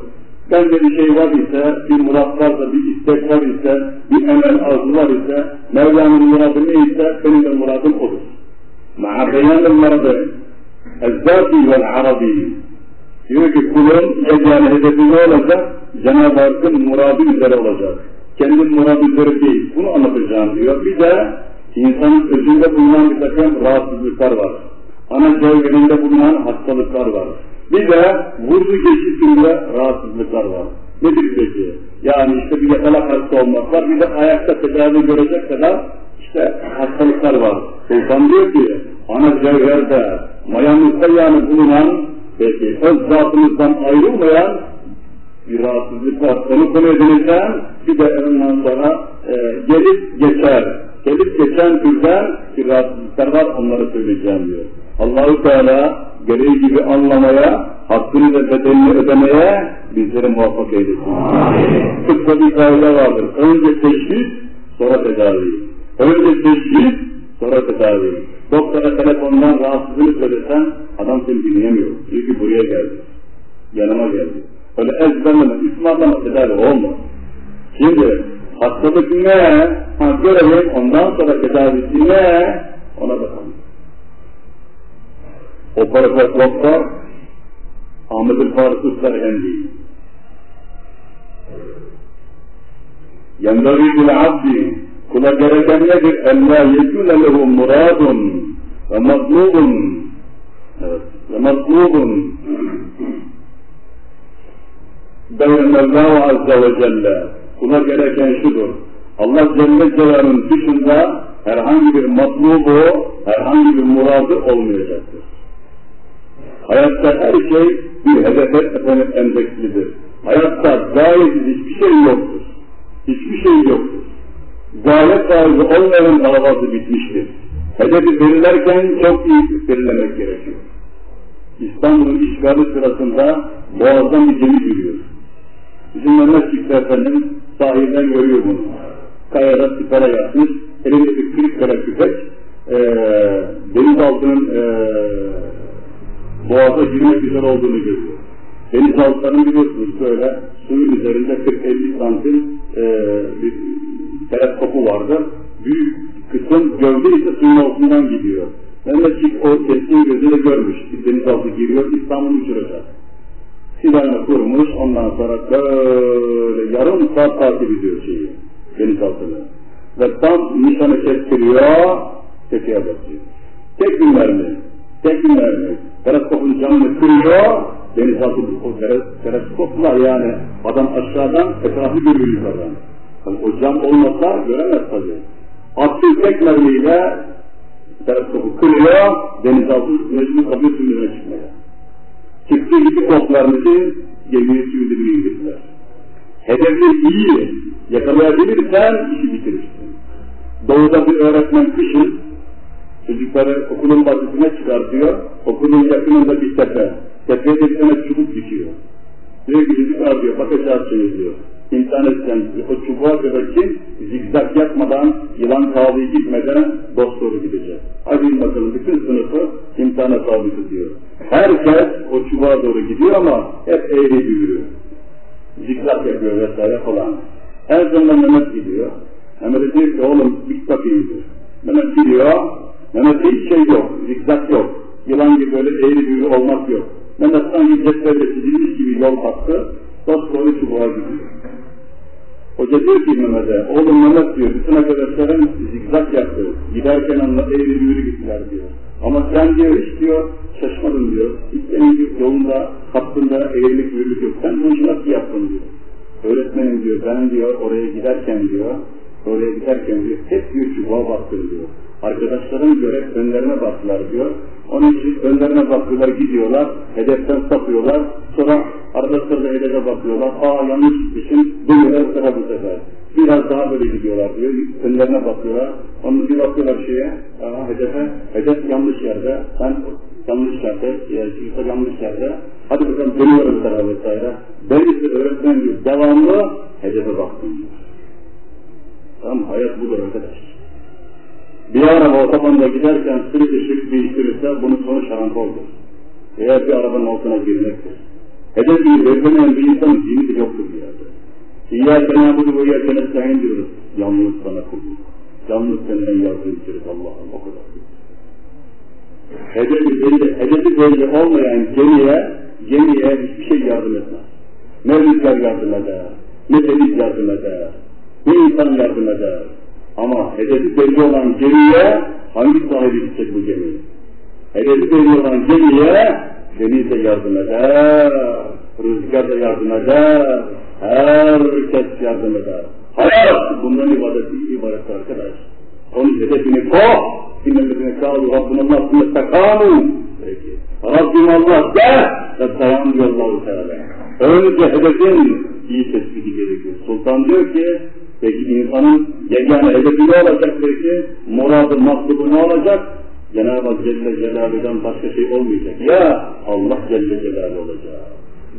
Bende bir şey var ise, bir murat varsa, bir istek var ise, bir emel arzu var ise, Mevla'nın muradı neyse benim de muradım odur. Ma'a beyanın muradı, ezzati vel arabi. Diyor ki kulun yegane hedefi ne olacak? Cenab-ı Hakk'ın muradı üzere olacak. Kendi muradı üzere değil. Bunu anlatacağım diyor. Bir de insanın özünde bulunan bir takım rahatsızlıklar var. Ana cevherinde bulunan hastalıklar var. Bir de vurdu geçişinde rahatsızlıklar var. Nedir peki? Yani işte bir yatalak hasta olmak var, bir de ayakta tedavi görecek kadar işte hastalıklar var. Sultan diyor ki, ana cevherde, mayamızda yani bulunan, peki öz zatımızdan ayrılmayan bir rahatsızlık var. Onu konu edinirken bir de ondan sonra e, gelip geçer. Gelip geçen türden bir rahatsızlıklar var onları söyleyeceğim diyor. Allahu Teala gereği gibi anlamaya, hakkını ve bedelini ödemeye bizleri muvaffak eylesin. Tıpkı bir kavga vardır. Önce teşhis, sonra tedavi. Önce teşhis, sonra tedavi. Doktora telefondan rahatsızlığını söylesen adam seni dinleyemiyor. Çünkü buraya geldi. Yanıma geldi. Öyle ezberleme, ısmarlama tedavi olmaz. Şimdi hastalık ne? Ha, görelim ondan sonra tedavisi ne? Ona bakalım. O Operasak Vakfa Ahmetül Faris Islarhendi Yenbagî bil abdi kula gereken nedir? Ellâ yekûne lehu muradun ve matlubun evet, ve matlubun Devrenallahu azze ve celle. Kula gereken şudur. Allah Celle Celal'ın dışında herhangi bir matlubu, herhangi bir muradı olmayacaktır. Hayatta her şey bir hedefe efendim endekslidir. Hayatta gayetsiz hiçbir şey yoktur. Hiçbir şey yoktur. Gaye tarzı olmayan davası bitmiştir. Hedefi belirlerken çok iyi belirlemek gerekiyor. İstanbul'un işgali sırasında boğazdan bir gemi giriyor. Bizim Mehmet Çıktı efendim sahilden görüyor bunu. Kayada sipara yapmış, elinde bir kırık kara küpek, ee, denizaltının ee, boğaza girmek üzere olduğunu görüyor. Denizaltıların biliyorsunuz böyle suyun üzerinde 40-50 santim e, bir teleskopu vardı. Büyük kısım gövde ise suyun altından gidiyor. Mehmetçik o kestiği gözüyle görmüş. Denizaltı giriyor, İstanbul'u uçuracak. Silahını kurmuş, ondan sonra böyle yarım saat takip ediyor şeyi, denizaltını. Ve tam nişanı kestiriyor, tetiğe basıyor. Tek bir mermi, tek bir mermi. Teleskopun camını kırıyor, denizaltı o teleskopla yani adam aşağıdan etrafı görüyor yukarıdan. Yani o cam olmasa göremez tabii. Attığı tek teleskopu kırıyor, denizaltı mecbur kalıyor suyuna çıkmaya. Çıktığı gibi koklarını gemiyi suyun dibine indirdiler. Hedefi iyi yakalayabilirsen işi bitirirsin. Doğuda bir öğretmen kışın Çocukları okulun bahçesine çıkartıyor, okulun yakınında bir tepe. Tepeye bir tane çubuk dikiyor. Diyor ki çocuklar diyor, bakacaksınız diyor. İmtihan edeceğim O çubuğa kadar kim zikzak yapmadan, yılan kavlayı gitmeden dost doğru gidecek. Hadi bakalım bütün sınıfı imtihana tabi tutuyor. Herkes o çubuğa doğru gidiyor ama hep eğri büyüyor. Zikzak yapıyor vesaire falan. Her zaman Mehmet gidiyor. Mehmet diyor ki oğlum git bakayım diyor. Mehmet gidiyor, Mehmet'te hiç şey yok, zikzak yok. Yılan gibi böyle eğri büğrü olmak yok. Mehmet sanki cetvelle çizilmiş gibi yol attı, dost doğru çubuğa gidiyor. Hoca diyor ki Mehmet'e, oğlum Mehmet diyor, bütün arkadaşlarım zikzak yaptı. Giderken onunla eğri büğrü gittiler diyor. Ama sen diyor hiç diyor, şaşmadın diyor. Hiç senin yolunda, hattında eğrilik büğrülük yok. Sen bunu nasıl yaptın diyor. Öğretmenim diyor, ben diyor oraya giderken diyor, oraya giderken diyor, hep diyor çubuğa bastım diyor. Arkadaşlarım göre önlerine baktılar diyor. Onun için önlerine bakıyorlar, gidiyorlar, hedeften sapıyorlar. Sonra arada sırada hedefe bakıyorlar. Aa yanlış gitmişim, dönüyorlar sıra bu sefer. Biraz daha böyle gidiyorlar diyor. Önlerine bakıyorlar. Onu bir bakıyorlar şeye, aa, hedefe, hedef yanlış yerde. Ben yanlış yerde, yani çocuklar yanlış yerde. Hadi bakalım dönüyoruz sıra vesaire. İse öğretmen diyor, devamlı hedefe baktım diyor. Tamam hayat budur arkadaş. Bir araba otobanda giderken sürü ışık değiştirirse bunun sonu şarampoldur. Veya bir arabanın altına girmektir. Hedefi belirlemeyen bir insanın dini de yoktur bir yerde. İyyâke nâbudu ve iyyâke nestaîn diyoruz. Yalnız sana kulluk. Yalnız senden yardımcıyız Allah'ım o kadar. Hedefi belli, hedefi belli olmayan gemiye, gemiye hiçbir şey yardım etmez. Ne rüzgar yardım eder, ne deniz yardım eder, ne insan yardım eder, ama hedefi belli olan gemiye hangi sahibi gidecek bu gemiyi? Hedefi belli olan gemiye deniz de yardım eder, rüzgar da yardım eder, herkes yardım eder. Hayat bundan ibadeti ibaret arkadaş. Onun hedefini koy, İnnellezine kâlu Rabbunallah sümme tekâmû. Peki. Rabbim Allah de ve dayan diyor Allah-u Teala. Önce hedefin iyi tespiti gerekiyor. Sultan diyor ki, peki insanın yegane hedefi ne olacak peki? Muradı, maklubu ne olacak? Cenab-ı Hak Celle Celaluhu'dan başka şey olmayacak. Ya Allah Celle Celaluhu olacak.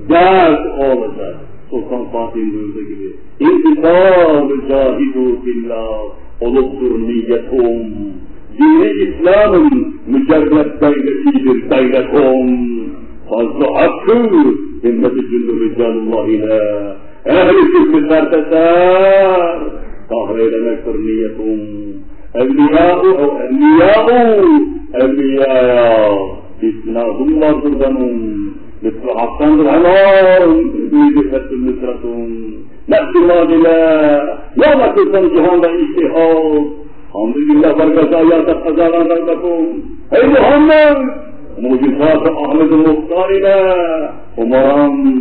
Dert olacak. Sultan Fatih'in buyurduğu gibi. İntikâl-ı cahidu billah oluptur niyetum. Dini İslam'ın mücerret gayretidir gayretum. Fazla hakkı himmeti cündü ricalullah ile. أهلكت بالدار تسار طهري لنا كرنيكم أولياء أو أولياء أولياء إسناهم الله تردنهم مثل عصام العنار بيدفت النسرة نفس الناجلة يوم تسن جهان باجتهاد حمد لله بركة آيات خزانة ربكم أي محمد؟ موجزات أحمد المختار لا ومرام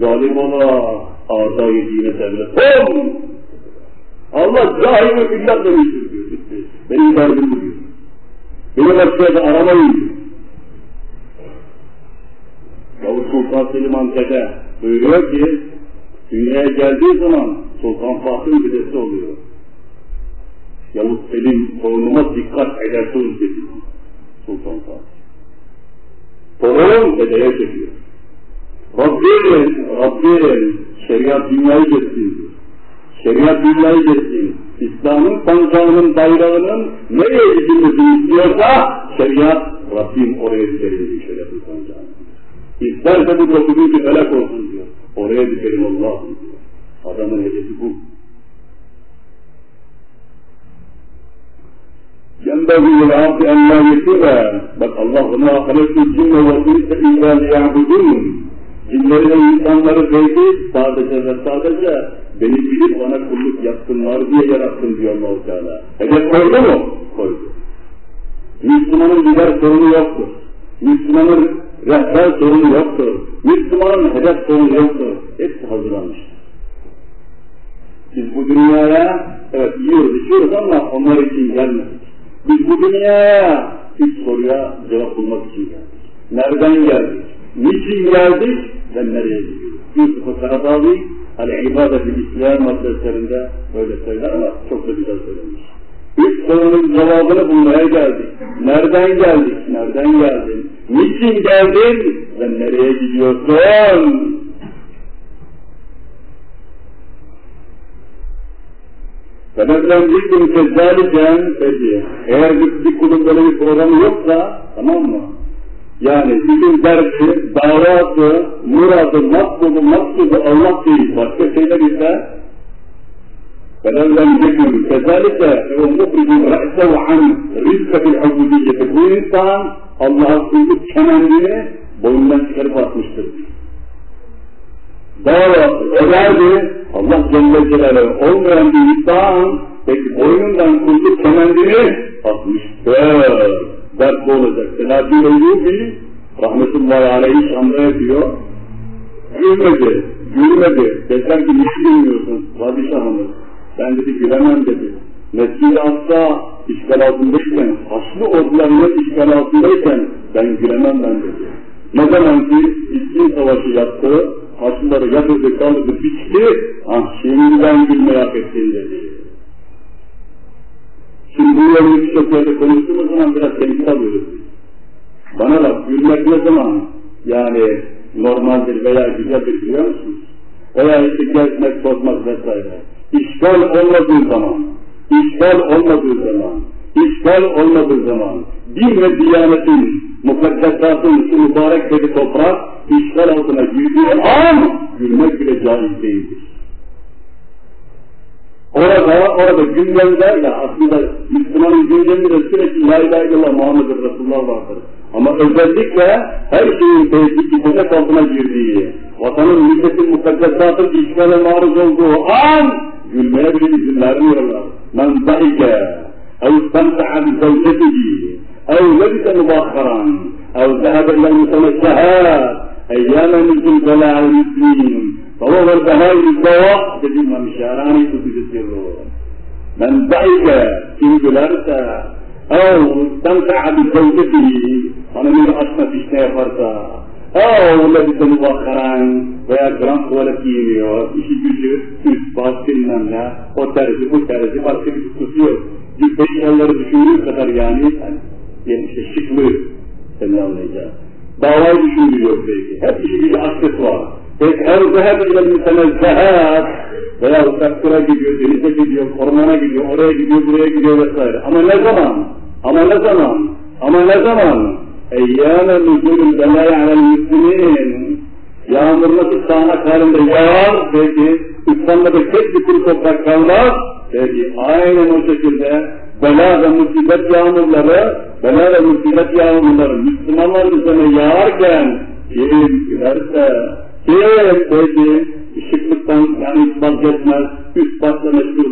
ظالم الله adayı dine devlet ol. Allah cahil ve billah demiştir diyor. Benim derdim diyor. Beni başka da aramayın diyor. Yavuz Sultan Selim Antep'e buyuruyor ki, dünyaya geldiği zaman Sultan Fatih'in dedesi oluyor. Yavuz Selim torunuma dikkat edersiniz dedi Sultan Fatih. Torun dedeye çekiyor. Rabbim, Rabbim, şeriat dünyayı geçsin diyor. Şeriat dünyayı geçsin. İslam'ın sancağının, bayrağının nereye gidilmesini istiyorsa şeriat Rabbim oraya gidelim diyor şeriatın sancağını. İsterse bu dokuzuncu felak olsun diyor. Oraya dikelim Allah diyor. Adamın hedefi bu. ينبغي للعبد أن لا يكره بل الله ما خلقت الجن والإنس إلا ليعبدون Cinleri ve insanları belki sadece ve sadece beni bilip bana kulluk yapsınlar diye yarattım diyor Allah-u Teala. Hedef koydu mu? Koydu. Müslümanın lider sorunu yoktur. Müslümanın rehber sorunu yoktur. Müslümanın hedef sorunu yoktur. Hepsi hazırlanmış. Biz bu dünyaya evet yiyoruz, içiyoruz ama onlar için gelmedik. Biz bu dünyaya üç soruya cevap bulmak için geldik. Nereden geldik? Niçin geldik? Gidiyoruz? Yusuf-u Karadavi El-İbadet-i İslam adreslerinde böyle söyler ama çok da güzel söylemiş. Üç sorunun cevabını bulmaya geldik. Nereden geldik? Nereden geldin? Niçin geldin? Ve nereye gidiyorsun? Sebeplendirdim kezzalike peki. Eğer bir, bir kulun böyle bir programı yoksa tamam mı? Yani bizim dersi, davatı, muradı, maksudu, maksudu Allah değil. Başka şeyler ise sebeplendirdim kezzalike ve muhricu re'sev an rizkati l'ubudiyeti. Bu insan Allah'a kulluk kemendini boyundan çıkarıp atmıştır. Davat ederdi, Allah Celle Celaluhu olmayan bir insan, peki boynundan kulluk kemendini atmıştır. Dert bu olacak. Selahattin Eyyubi, rahmetullahi aleyhi şamda yapıyor. Gülmedi, gülmedi. Dediler ki niye gülmüyorsun padişahımız? Ben dedi gülemem dedi. Mescid-i Aksa işgal altındayken, Haçlı ordularının işgal altındayken ben gülemem ben dedi. Ne zaman ki İskin Savaşı yaptı, Haçlıları yatırdı, kaldırdı, biçti, ah şimdiden gülmeyi hak ettin dedi. Şimdi bu yolu birçok yerde konuştuğumuz zaman biraz tehlikeli alıyoruz. Bana bak, gülmek ne zaman? Yani normaldir veya güzeldir biliyor musunuz? Veya işte gezmek, bozmak vesaire. İşgal olmadığı zaman, işgal olmadığı zaman, işgal olmadığı zaman, din ve diyanetin, mukaddesatın şu mübarek dedi toprak, işgal altına girdiği an, gülmek bile caiz değildir. Orada, orada gündemde, ya aslında Müslümanın gündeminde sürekli La ilahe illallah Muhammed Resulullah vardır. Ama özellikle her şeyin tehdit kudret altına girdiği, vatanın, milletin, mukaddesatın işgale maruz olduğu an, gülmeye bile izin vermiyorlar. Men dahike, ev istemta'a bi zevcetihi, ev lebise mubakharan, ev zehebe ile mutemessahat, eyyâme belâ'l müslim, فهو والبهاي الضوء جدي ما مشاراني تبدو تيرو من بعيك في دولارتا أو تنفع بزوجته أنا من أسمى في شتافرتا أو الذي تنبخران ويا جرام ولا كيمي وشي جوجي في لا نمنا وترجي وترجي باسكن جي بيش الله بشوري قدر يعني؟ يعني شكله تناول نجا باوي بشوري يوم بيجي هذا الشيء أسكتوار belki. Hep işi gücü aksesuar. Peki her zeheb ile mütenezzehat veya uçaklara gidiyor, denize gidiyor, ormana gidiyor, oraya gidiyor, buraya gidiyor vesaire. Ama ne zaman? Ama ne zaman? Ama ne zaman? Eyyâne nüzûlül belâye alel müslümîn. Yağmur nasıl sağanak halinde yağar, peki İslam'da tek kuru toprak kalmaz, peki aynen o şekilde bela ve musibet yağmurları, bela ve musibet yağmurları Müslümanlar üzerine yağarken kim giderse, kim peki şıklıktan yani vazgeçmez, üst başla meşgul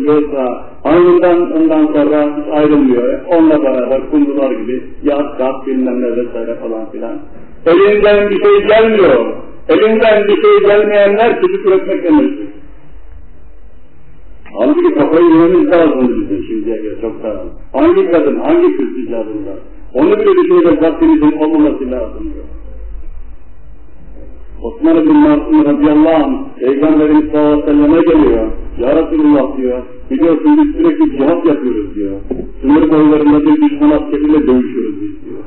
aynından ondan sonra ayrılmıyor. Onunla beraber kumrular gibi yaz, kat, bilmem ne vesaire falan filan. Elinden bir şey gelmiyor. Elinden bir şey gelmeyenler çocuk üretmekle meşgul. Halbuki kafayı yememiz lazım bizim şimdiye göre çok daha. Hangi kadın, hangi kız icadında? Onu bile düşünecek vaktimizin olmaması lazım diyor. Osman bin Masum radıyallahu anh Peygamberimiz sallallahu aleyhi ve selleme geliyor. Ya Resulullah diyor. Biliyorsun biz sürekli cihat yapıyoruz diyor. Sınır boylarında bir düşman askeriyle dövüşüyoruz diyor.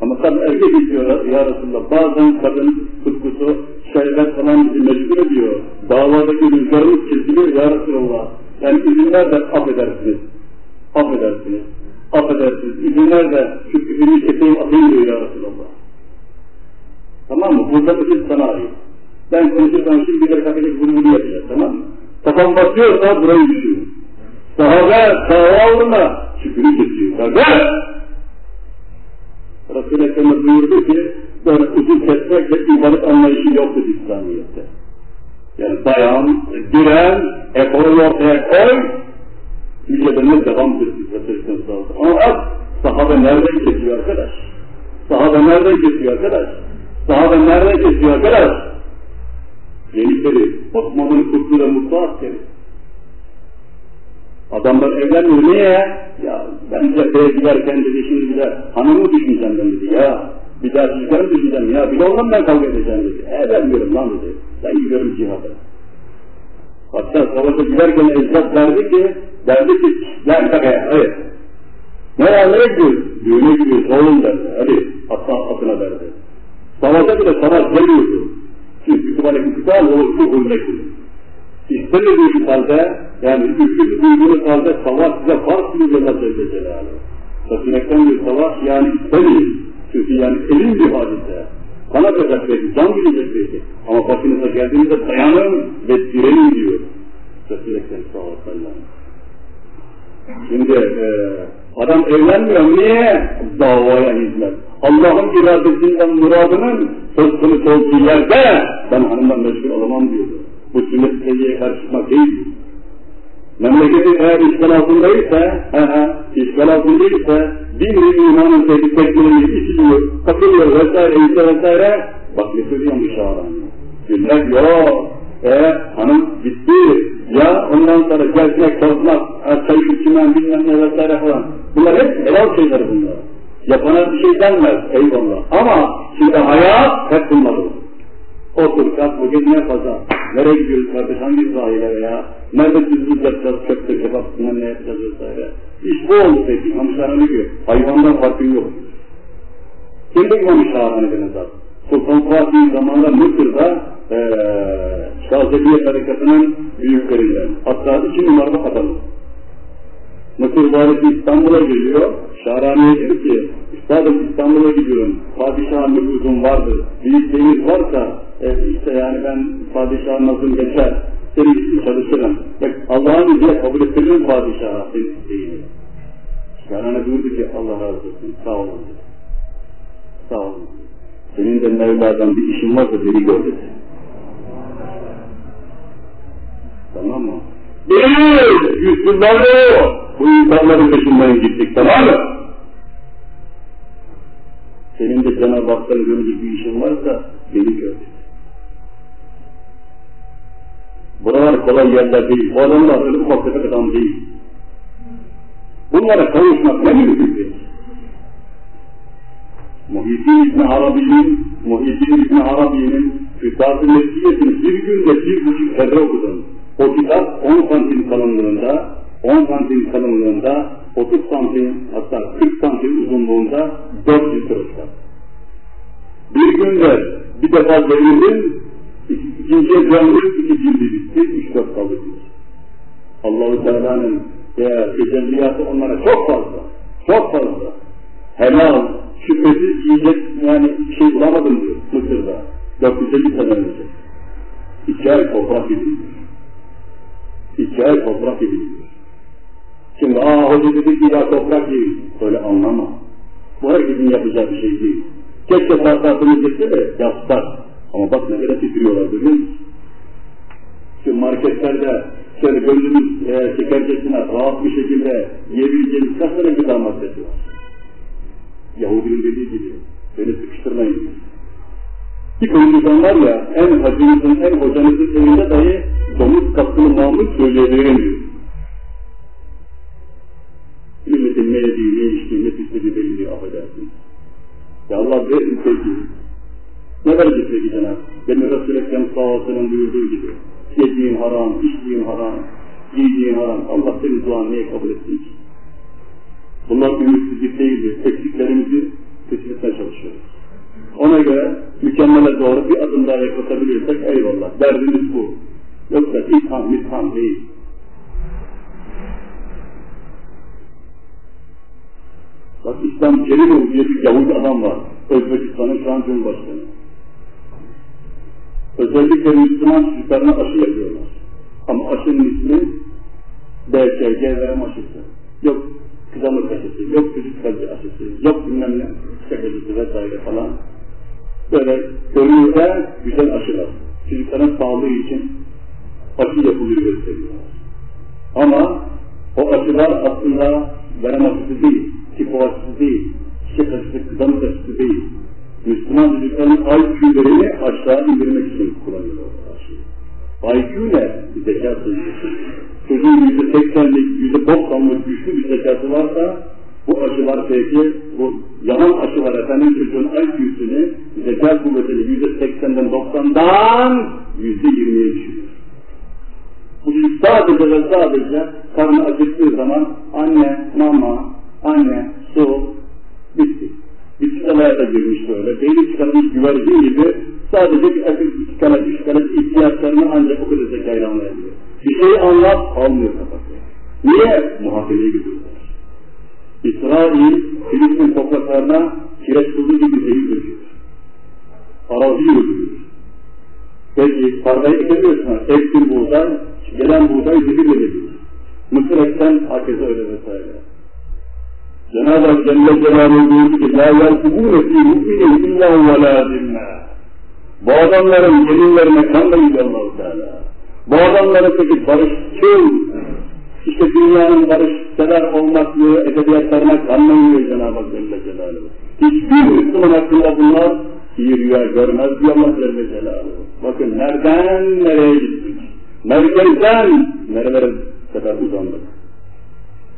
Ama tabi erkek istiyor ya Resulullah. Bazen kadın tutkusu, şehvet falan bizi mecbur ediyor. Davadaki rüzgarımız kesiliyor ya Resulullah. Yani izin ver de affedersiniz. Affedersiniz. Affedersiniz. İzin ver de şu küfürü çekeyim atayım diyor ya Resulullah. Tamam mı? Burada bütün sana ait. Ben konuşurken şimdi bir dakika bunu bunu yapacağız tamam mı? Kafam basıyorsa burayı düşüyor. Sahabe sağa vurma. Şükrü kesiyor. Sahabe! Resul-i Ekrem'e buyurdu ki böyle ucuz kesmekle ibadet anlayışı yoktur İslamiyet'te. Yani dayan, diren, eforu ortaya koy, mücadele devam Resulü Ama sahabe nereden kesiyor arkadaş? Sahabe nereden kesiyor arkadaş? Sahabe nereden kesiyor arkadaş? Yeniçeri, Osman'ın kurtuyla mutlu askeri. Adamlar evlenmiyor. Niye? Ya ben cepheye giderken dedi şimdi bir de hanımı düşüneceğim ben dedi ya. Bir daha çocuklarımı düşüneceğim ya. Bir de ondan ben kavga edeceğim dedi. E vermiyorum lan dedi. Ben gidiyorum cihada. Hatta savaşa giderken ecdat derdi ki, derdi ki, lan takaya, var nereye gidiyoruz? Düğüne gidiyoruz, oğlum derdi. Hadi, hatta atına derdi. Savaşa bile savaş demiyordu. Çünkü kütüphane kütüphane bu hürmektir. İstemediğiniz halde, yani ülkesi duyduğunuz halde savaş size fark gibi Allah Celle Celaluhu. Sakinekten bir savaş yani istemeyin. Çünkü yani elin bir hadise. Kan atacak belki, can gidecek belki. Ama başınıza geldiğinizde dayanın ve direnin diyor. Ekrem sallallahu aleyhi Şimdi e, adam evlenmiyor. Niye? Davaya hizmet. Allah'ın iradesinden muradının söz konusu yerde ben hanımdan meşgul olamam diyordu. Bu sünnet seviyeye karışmak değil. Memleketi eğer işgal altındaysa, he he, işgal altındaysa, din imanın tekniklerini işliyor, takılıyor vesaire, vesaire, bak ne söylüyor müşahara. Günler yok, e hanım gitti, ya ondan sonra gezmek, tozmak, çay içmen bilmem ne vesaire falan. Bunlar hep helal şeyler bunlar. Yapana bir şey denmez, eyvallah. Ama şimdi hayat hep bunlar. Otur, kalk, bugün ne pazar? Nereye gidiyoruz kardeş, hangi sahile veya? Nerede düzlük yapacağız, köfte, kebap, ne yapacağız vesaire? İş bu oldu peki, İmam diyor. Hayvandan farkın yok. Kimdi İmam Şahane ben zaten? Sultan Fatih zamanında Mısır'da ee, Şazeliye tarikatının büyüklerinden. Hatta iki numaralı adamı. Mısır valisi İstanbul'a geliyor. Şahrani'ye diyor ki, Üstadım İstanbul'a gidiyorum. Padişahın nüfuzum vardır. Bir isteğiniz varsa e, işte yani ben padişahın nasıl geçer. Senin için çalışırım. Bak Allah'ın izniyle kabul ettiririm padişaha senin isteğini. Şahrani buyurdu ki Allah razı olsun. Sağ olun. Sağ olun. Senin de Mevla'dan bir işin varsa beni gör dedi. Tamam mı? Değil! Yüzsüzlerle bu insanların peşinden gittik tamam mı? Senin de Cenab-ı Hak'tan görecek bir işin varsa beni gör. Buralar kolay yerler değil. Bu adamlar öyle ufak tefek adam değil. Bunlara kavuşmak ne mümkün değil. Muhyiddin İbni Arabi'nin, Muhyiddin İbni Arabi'nin Fütat-ı Mesihiyet'in bir günde bir buçuk kere okudum. O kitap 10 santim kalınlığında, 10 santim kalınlığında, 30 santim hatta 40 santim uzunluğunda 4 cilt kitap. Bir günde bir defa verildim, ikinciye döndüm, iki cildi bitti, üç dört kaldı. Allah-u Teala'nın tecelliyatı onlara çok fazla, çok fazla. Helal, şüphesiz yiyecek yani şey bulamadım diyor Mısır'da. 450 sene önce. İki ay toprak edilmiş. İki ay toprak edilmiş. Şimdi aa hoca dedi ki ya toprak değil. Öyle anlama. Bu herkesin yapacağı bir şey değil. Keşke sarkasını geçse de yapsak. Ama bak ne kadar titriyorlar görüyor musun? Şu marketlerde şöyle gönlünüz e, rahat bir şekilde yiyebileceğiniz kaç tane gıda maddesi var? Yahudinin dediği gibi. Beni sıkıştırmayın. Bir konuşan var ya, en hacınızın, en hocanızın evinde dahi domuz kapılı mamut söyleyebilirim. Milletin ne yediği, ne içtiği, ne pislediği belli diyor, affedersiniz. Ya Allah verin sevgiyi. Ne verecek peki Cenab-ı Benim Resul-i Ekrem sallallahu buyurduğu gibi. Yediğin haram, içtiğin haram, giydiğin haram. Allah senin duanı niye kabul etsin ki? Bunlar ümitsizlik değildir. Eksiklerimizi tespitmeye çalışıyoruz. Ona göre mükemmele doğru bir adım daha yaklaşabilirsek eyvallah. Derdimiz bu. Yoksa itham, mitham değil. Bak İslam Celilov diye bir Yahudi adam var. Özbekistan'ın şu an Cumhurbaşkanı. Özellikle Müslüman çocuklarına aşı yapıyorlar. Ama aşının ismi BCG verem. Yok kızamık aşısı, yok çocuk kalbi aşısı, yok bilmem ne aşısı vesaire falan. Böyle görünürde güzel aşılar. Çocukların sağlığı için aşı yapılıyor gösteriyorlar. Ama o aşılar aslında verem aşısı değil, tifo aşısı değil, çiçek aşısı, kızamık aşısı değil. Müslüman çocukların IQ'lerini aşağı indirmek için kullanıyorlar. IQ ne? Zeka sayısı. Çocuğun yüzde seksenlik, yüzde doksanlık güçlü bir zekası varsa bu aşılar peki, bu yalan aşılar efendim çocuğun IQ'sünü, zeka kuvvetini yüzde seksenden doksandan yüzde yirmiye düşürüyor. Bu çocuk sadece ve sadece karnı acıktığı zaman anne, mama, anne, su, bitti. Bir çıkalaya girmiş böyle. Beyni çıkarmış güvercin gibi sadece bir akıl çıkana, üç kana ihtiyaçlarını ancak o kadar zekayla anlayabiliyor. Bir şeyi anlat, almıyor kafasına. Niye? Muhakemeye gidiyorlar. İsrail, Filistin topraklarına kireç kıldığı gibi zehir döküyor. Arazi yürüyor. Peki, tarlayı ekemiyorsun ha. Ektin buğday, gelen buğday zehir veriyor. Mısır eksen, herkese öyle vesaire. Cenab-ı Hak Celle Celaluhu buyurdu ki, La yelkubûne fî mu'mine illâ ve lâ Bu adamların yeminlerine kanmayacak Allah-u Teala. Bu adamların peki barışçıl, işte dünyanın barışçılar olmaklığı edebiyatlarına kanmayın Cenab-ı Hak Celle Celaluhu. Hiçbir Müslüman hakkında bunlar iyi rüya görmez diyor Allah Celle Celaluhu. Bakın nereden nereye gittik? Merkezden nerelere kadar uzandık.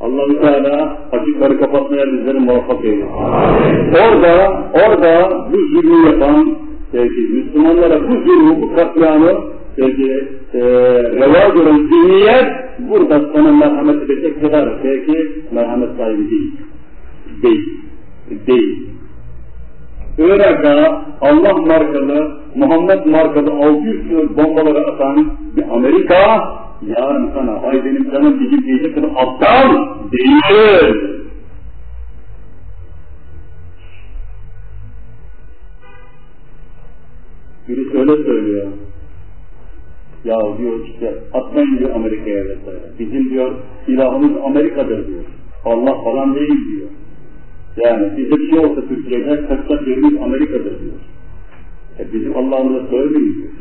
Allah-u Teala açıkları kapatmaya bizleri muvaffak eylesin. Orada, orada bu zulmü yapan, peki Müslümanlara bu zulmü, bu katliamı peki e, reva gören zihniyet burada sana merhamet edecek kadar peki merhamet sahibi değil. Değil. Değil. Irak'a Allah markalı, Muhammed markalı 600 kilo bombaları atan bir Amerika yarın sana ay benim canım dicim diyecek kadar aptal değil. Birisi öyle söylüyor. Ya diyor işte atmayın diyor Amerika'ya vesaire. Bizim diyor ilahımız Amerika'dır diyor. Allah falan değil diyor. Yani bizde bir şey olsa Türkiye'de kaçacak yerimiz Amerika'dır diyor. E bizim Allah'ımıza söylemeyin diyor.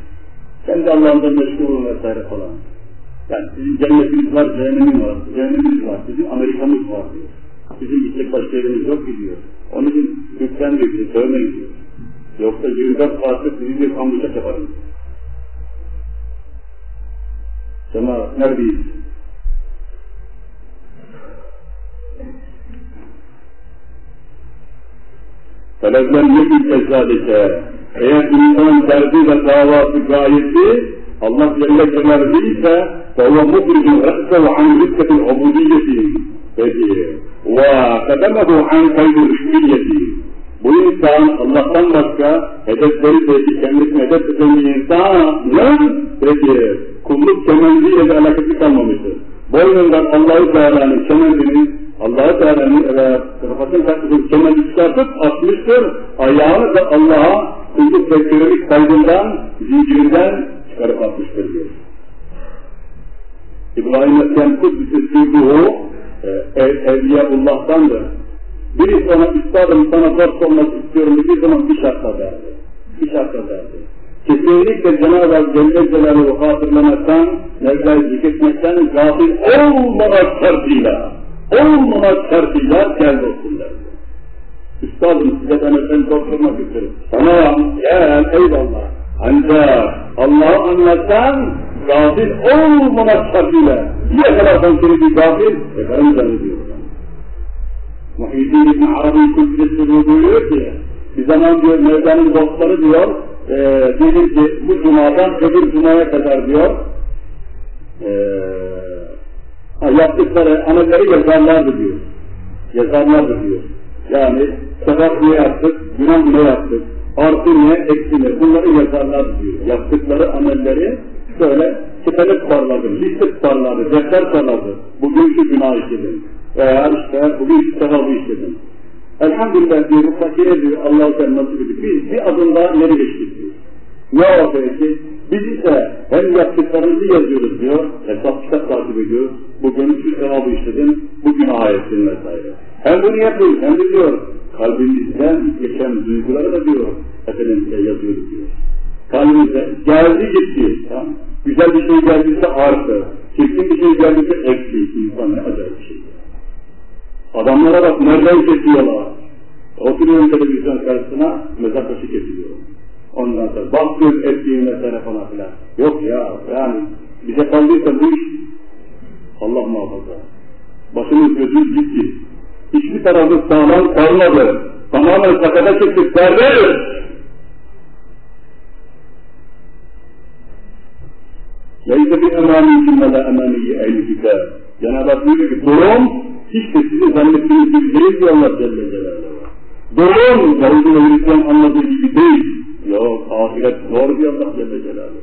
Kendi Allah'ımıza meşgul olun vesaire falan. Yani sizin cennetiniz var, cehenneminiz var, cehenneminiz var, bizim Amerika'mız var diyor. Bizim gidecek başka yerimiz yok diyor. Onun için Türk'ten diyor, bizi söylemeyin diyor. Yoksa 24 saatte sizi bir kambuçak yaparım. كما نربي. فلازم يجي كذلك هي إنسان تربي بقاوة بقايته الله جل جلاله بيسا فهو مدرج رأسه عن ركة العبودية. وقدمه عن قيد الرشدية. bu insan Allah'tan başka hedef verip etik kendisine hedef edilen insan ne? Peki kulluk kemendiyle de alakası kalmamıştır. Boynundan Allah-u Teala'nın kemendini Allah-u Teala'nın e, kafasını taktığı çıkartıp atmıştır. Ayağını da Allah'a kulluk görelik kaydından, zincirinden çıkarıp atmıştır diyor. İbrahim Etken Kudüs'ü o e, Evliyaullah'tandır. Biri sana üstadım sana dost olmak istiyorum dediği zaman bir şartla derdi. Bir şartla derdi. Kesinlikle Cenab-ı Hak Celle Celaluhu hatırlamaktan, Mevla'yı zikretmekten gafil olmamak şartıyla, olmamak şartıyla gel dostum derdi. Üstadım size ben efendim doktormak isterim. Tamam gel eyvallah. Ancak Allah'ı anlatsan gafil olmamak şartıyla. Niye kadar sen seni bir gafil? Efendim zannediyorum. Muhyiddin İbn Arabi Kudüs'ü buyuruyor ki, bir zaman diyor Mevla'nın dostları diyor, e, diyelim ki bu cumadan öbür cumaya kadar diyor, e, yaptıkları amelleri yazarlardı diyor. Yazarlardı diyor. Yani sabah ne yaptık, günah ne yaptık, artı ne, eksi ne, bunları yazarlardı diyor. Yaptıkları amelleri böyle kitap tutarlardı, liste tutarlardı, defter tutarlardı. Bugün şu günah işledim veya işte bugün şu sevabı işledim. Elhamdülillah diyor, fakire diyor, Allah-u Teala nasip ediyor. Biz bir adım daha ileri geçtik diyor. Ne o peki? Biz ise hem yaptıklarımızı yazıyoruz diyor, hesap kitap takip ediyoruz. Bugün şu sevabı işledim, bugün ayetsin vesaire. Hem bunu yapıyoruz, hem de diyor, kalbimizden geçen duyguları da diyor, efendim yazıyoruz diyor. Kalbimize geldi gitti, tamam. Güzel bir şey geldiyse artı, çirkin bir şey geldiyse eksi, insan ne acayip bir şey. Adamlara bak nereden kesiyorlar. Oturuyorum televizyon karşısına mezar taşı kesiliyor. Ondan sonra bakıyoruz ettiğin vesaire falan filan. Yok ya yani bize kaldıysa bu iş Allah muhafaza. Başımız gözümüz gitti. Hiçbir tarafı sağlam kalmadı. Tamamen sakata çıktık. Serbest! Leyse bir emaniyim ve la emaniyi ehl-i. Cenab-ı Hak diyor ki durum hiç de sizi zannettiğiniz gibi değil diyor Allah Celle Celaluhu. Durum Yahudi ve Hristiyan anladığı gibi değil. Yok ahiret zor diyor Allah Celle Celaluhu.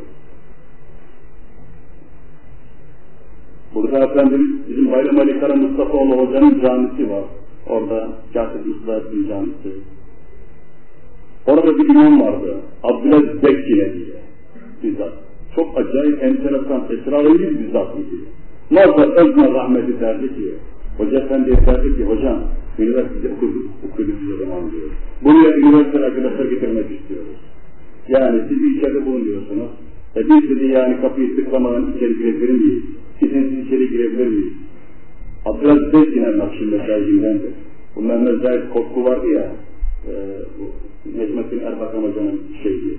Burada efendim bizim Bayram Ali Kara Mustafaoğlu Hoca'nın camisi var. Orada Katip İsrail'in camisi. Orada bir imam vardı. Abdülaziz Bekkine diye. Bizzat. Çok acayip, enteresan, esrarengiz bir zat idi. Nazar Özma rahmeti derdi ki, Hoca Efendi derdi ki, hocam, üniversitede okuduk, okuduk bir zaman diyor. Buraya üniversite arkadaşlar getirmek istiyoruz. Yani siz içeride bulunuyorsunuz. E biz dedi yani kapıyı tıklamadan içeri girebilir miyiz? Sizin içeri girebilir miyiz? Abdülaziz Beykiner Nakşin mesajindendir. Bunların özel korku vardı ya, e, bu Necmettin Erbakan Hoca'nın şeydi,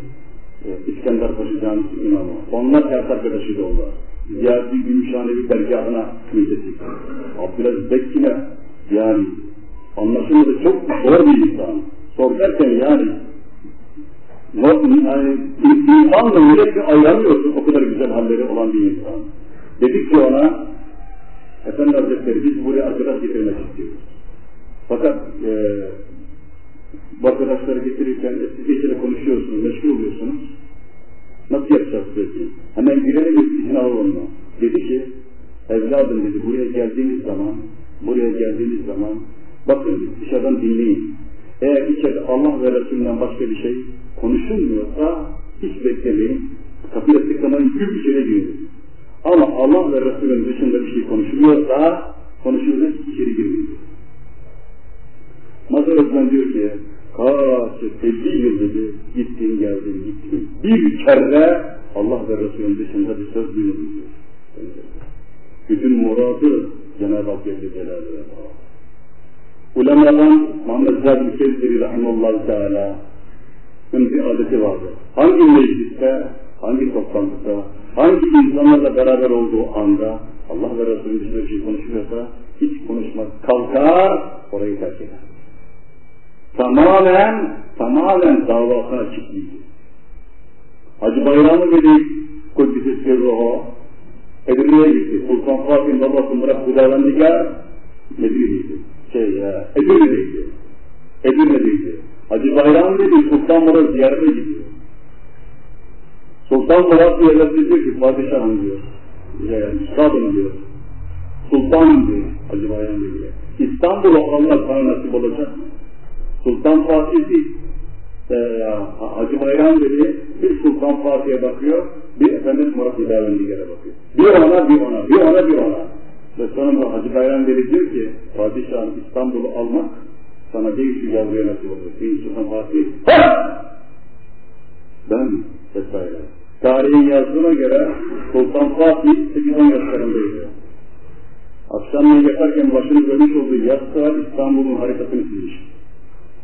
İskender Paşa Camisi imamı. Onlar hayat arkadaşı da onlar. Ziyadi Gümüşhanevi dergahına müddeti. Abdülaziz Bekkine yani anlaşılmadı çok zor bir insan. Zor derken yani, insanla yürekle ayıramıyorsun o kadar güzel halleri olan bir insan. Dedik ki ona Efendi Hazretleri biz buraya arkadaş getirmek istiyoruz. Fakat e, bu arkadaşları getirirken geçerek konuşuyorsunuz, meşgul oluyorsunuz. Nasıl yapacağız peki? Hemen izin alalım mı? Dedi ki, evladım dedi, buraya geldiğiniz zaman, buraya geldiğiniz zaman, bakın dışarıdan dinleyin. Eğer içeride Allah ve Resulünden başka bir şey konuşulmuyorsa, hiç beklemeyin. Kapıya tıklamayın, gül içeri girin. Ama Allah ve Resulünün dışında bir şey konuşuluyorsa, konuşulur, içeri girmeyin. Mazhar Özmen diyor ki, kaç, 50 yıl dedi, gittin geldin gittin. Bir kere Allah ve Resulünün dışında bir söz duymadım diyor. Bütün muradı Cenab-ı Hak Celle Celaluhu'ya Ulemadan Muhammed Zahid Keziri Rahimullah Teala bir adeti vardı. Hangi mecliste, hangi toplantıda, hangi insanlarla beraber olduğu anda Allah ve Resulü dışında bir şey konuşuyorsa hiç konuşmaz. Kalkar, orayı terk eder. Tamamen, tamamen davasına açıklıydı. Hacı Bayramı dedi, Kuddisi Sirruhu, Edirne'ye gitti. Sultan Fatih'in babası Murat Hudavendigar, Medine'deydi. Şey ya, Edirne'deydi. Edirne'deydi. Hacı Bayram dedi, Sultan Murat ziyarete gidiyor. Sultan Murat ziyarete diyor ki, padişahım diyor. Yani, üstadım diyor. Sultanım diyor Hacı Bayram dedi. İstanbul'u Allah sana nasip olacak mı? Sultan Fatih değil. Ee, Hacı Bayram dedi, bir Sultan Fatih'e bakıyor, bir Efendimiz Murat Hüdavendigar'a bakıyor. Bir ona, bir ona, bir ona, bir ona. Ve sonra Hacı Bayram dedi diyor ki, Padişahım İstanbul'u almak sana değil şu yavruya nasip olur. Değil Sultan Fatih. Ha! Ben vesaire. Tarihin yazdığına göre Sultan Fatih 8-10 yaşlarındaydı. Akşamleyin yaparken başını dönmüş olduğu yastığa İstanbul'un haritasını çizmiş.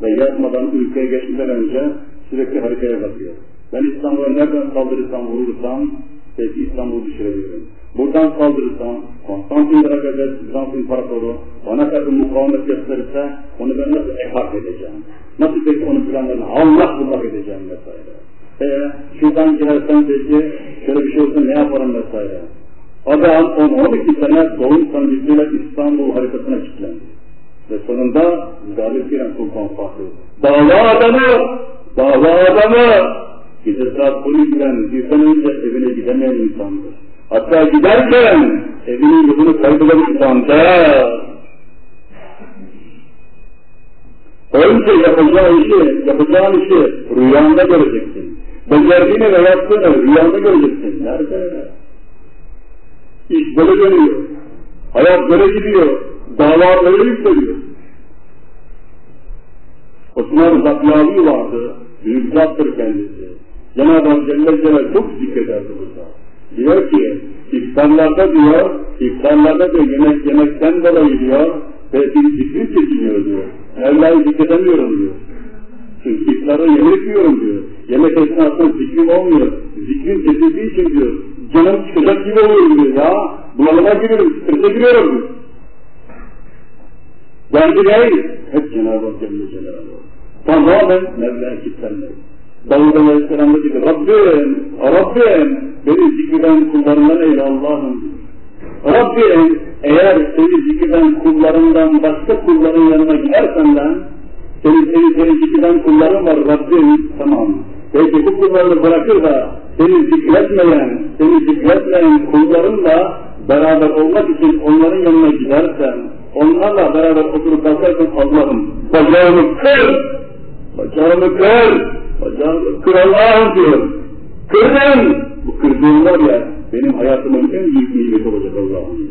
Ve yatmadan ülkeye geçmeden önce sürekli haritaya bakıyor. Ben İstanbul'a nereden saldırırsam vurursam belki İstanbul'u düşürebilirim. Buradan saldırırsam Konstantin Dragadet, Bizans İmparatoru bana karşı mukavemet gösterirse onu ben nasıl ehak edeceğim? Nasıl peki onun planlarını Allah bullak edeceğim vesaire. Ee, şuradan girersem peki şöyle bir şey olsa ne yaparım vesaire. Adam 10-12 sene doğum sancısıyla İstanbul haritasına kilitlendi. Ve sonunda Galip Giren Sultan Fatih. Dava adamı! Dava adamı! Gece saat 12'den bir sene önce evine gidemeyen insandır. Hatta giderken evinin yolunu kaybeden insandır. Önce yapacağın işi, yapacağın işi rüyanda göreceksin. Becerdiğini ve yaptığını rüyanda göreceksin. Nerede? İş böyle dönüyor. Hayat böyle gidiyor. Dava böyle yükseliyor. Osman Zaklavi vardı. Büyük zattır kendisi. Cenab-ı Hak Celle Celle çok zikrederdi burada. Diyor ki, iftarlarda diyor, iftarlarda diyor yemek yemekten dolayı diyor, ve bir zikri çekiliyor diyor. Evlâ'yı zikredemiyorum diyor. Çünkü iftarda yemek yiyorum diyor. Yemek esnasında zikrim olmuyor. Zikrin kesildiği için diyor, canım çıkacak gibi oluyorum diyor ya. Bunalıma giriyorum, strese giriyorum diyor. Derdi ne? Hep Cenab-ı Hak Celle Celaluhu. Tamamen Mevla'ya kilitlenmek. Davud Aleyhisselam dedi ki Rabbim, Rabbim beni zikreden kullarından eyle Allah'ım. Rabbim eğer seni zikreden kullarından başka kulların yanına gidersen ben seni, seni, seni zikreden kulların var Rabbim tamam. Peki bu kullarını bırakır da seni zikretmeyen, seni zikretmeyen kullarınla beraber olmak için onların yanına gidersen, onlarla beraber oturup kalkarsan Allah'ım bacağımı kır, bacağımı kır, bacağımı kır Allah'ım diyor. Kırdın! Bu kırdığım var ya, benim hayatımın en büyük nimeti olacak Allah'ım.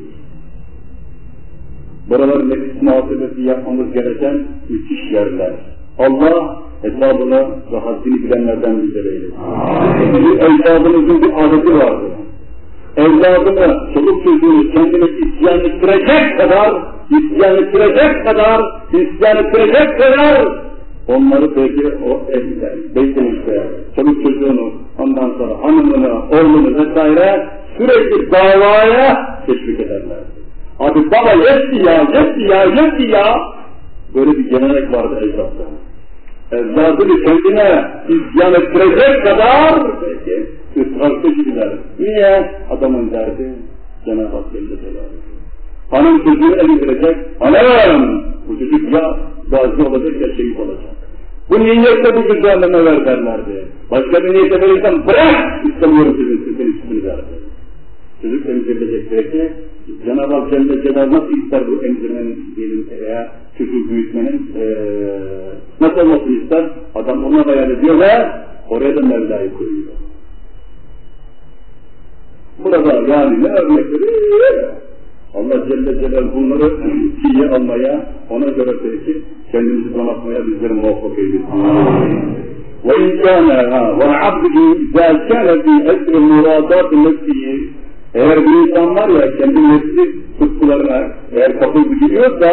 Buralar nefis muhasebesi yapmamız gereken müthiş yerler. Allah hesabını ve haddini bilenlerden bizlere eylesin. Ecdadımızın bir adeti vardı. Evladını, çocuk çocuğunu kendine isyan ettirecek kadar, isyan ettirecek kadar, isyan ettirecek kadar onları belki o evde, beklemişler. Çocuk çocuğunu, ondan sonra hanımını, oğlunu vesaire sürekli davaya teşvik ederler. Abi baba yetti ya, yetti ya, yetti ya. Böyle bir gelenek vardı ecdatta. Evladını kendine isyan ettirecek kadar peki ısrarcı gibiler. Niye? Adamın derdi Cenab-ı Hak Celle Celaluhu. Hanım çocuğu elindirecek, hanım bu çocuk ya gazi olacak ya şehit olacak. Bu niyetle bu güzelleme ver derlerdi. Başka bir niyetle verirsen bırak istemiyorum sizin sizin ismini derdi. Çocuk emzirilecek belki. Cenab-ı Hak Celle Celaluhu nasıl ister bu emzirmenin diyelim veya çocuğu büyütmenin ee, nasıl olmasını ister? Adam ona hayal ediyor ve oraya da Mevla'yı koyuyor. Burada yani ne örnekleri? Allah Celle Celaluhu bunları iyiye almaya, ona göre peki kendimizi donatmaya bizleri muvaffak eylesin. وإن كان والعبد إذا كان في أسر مرادات نفسه eğer bir insan var ya kendi nefsi tutkularına eğer kapıldı gidiyorsa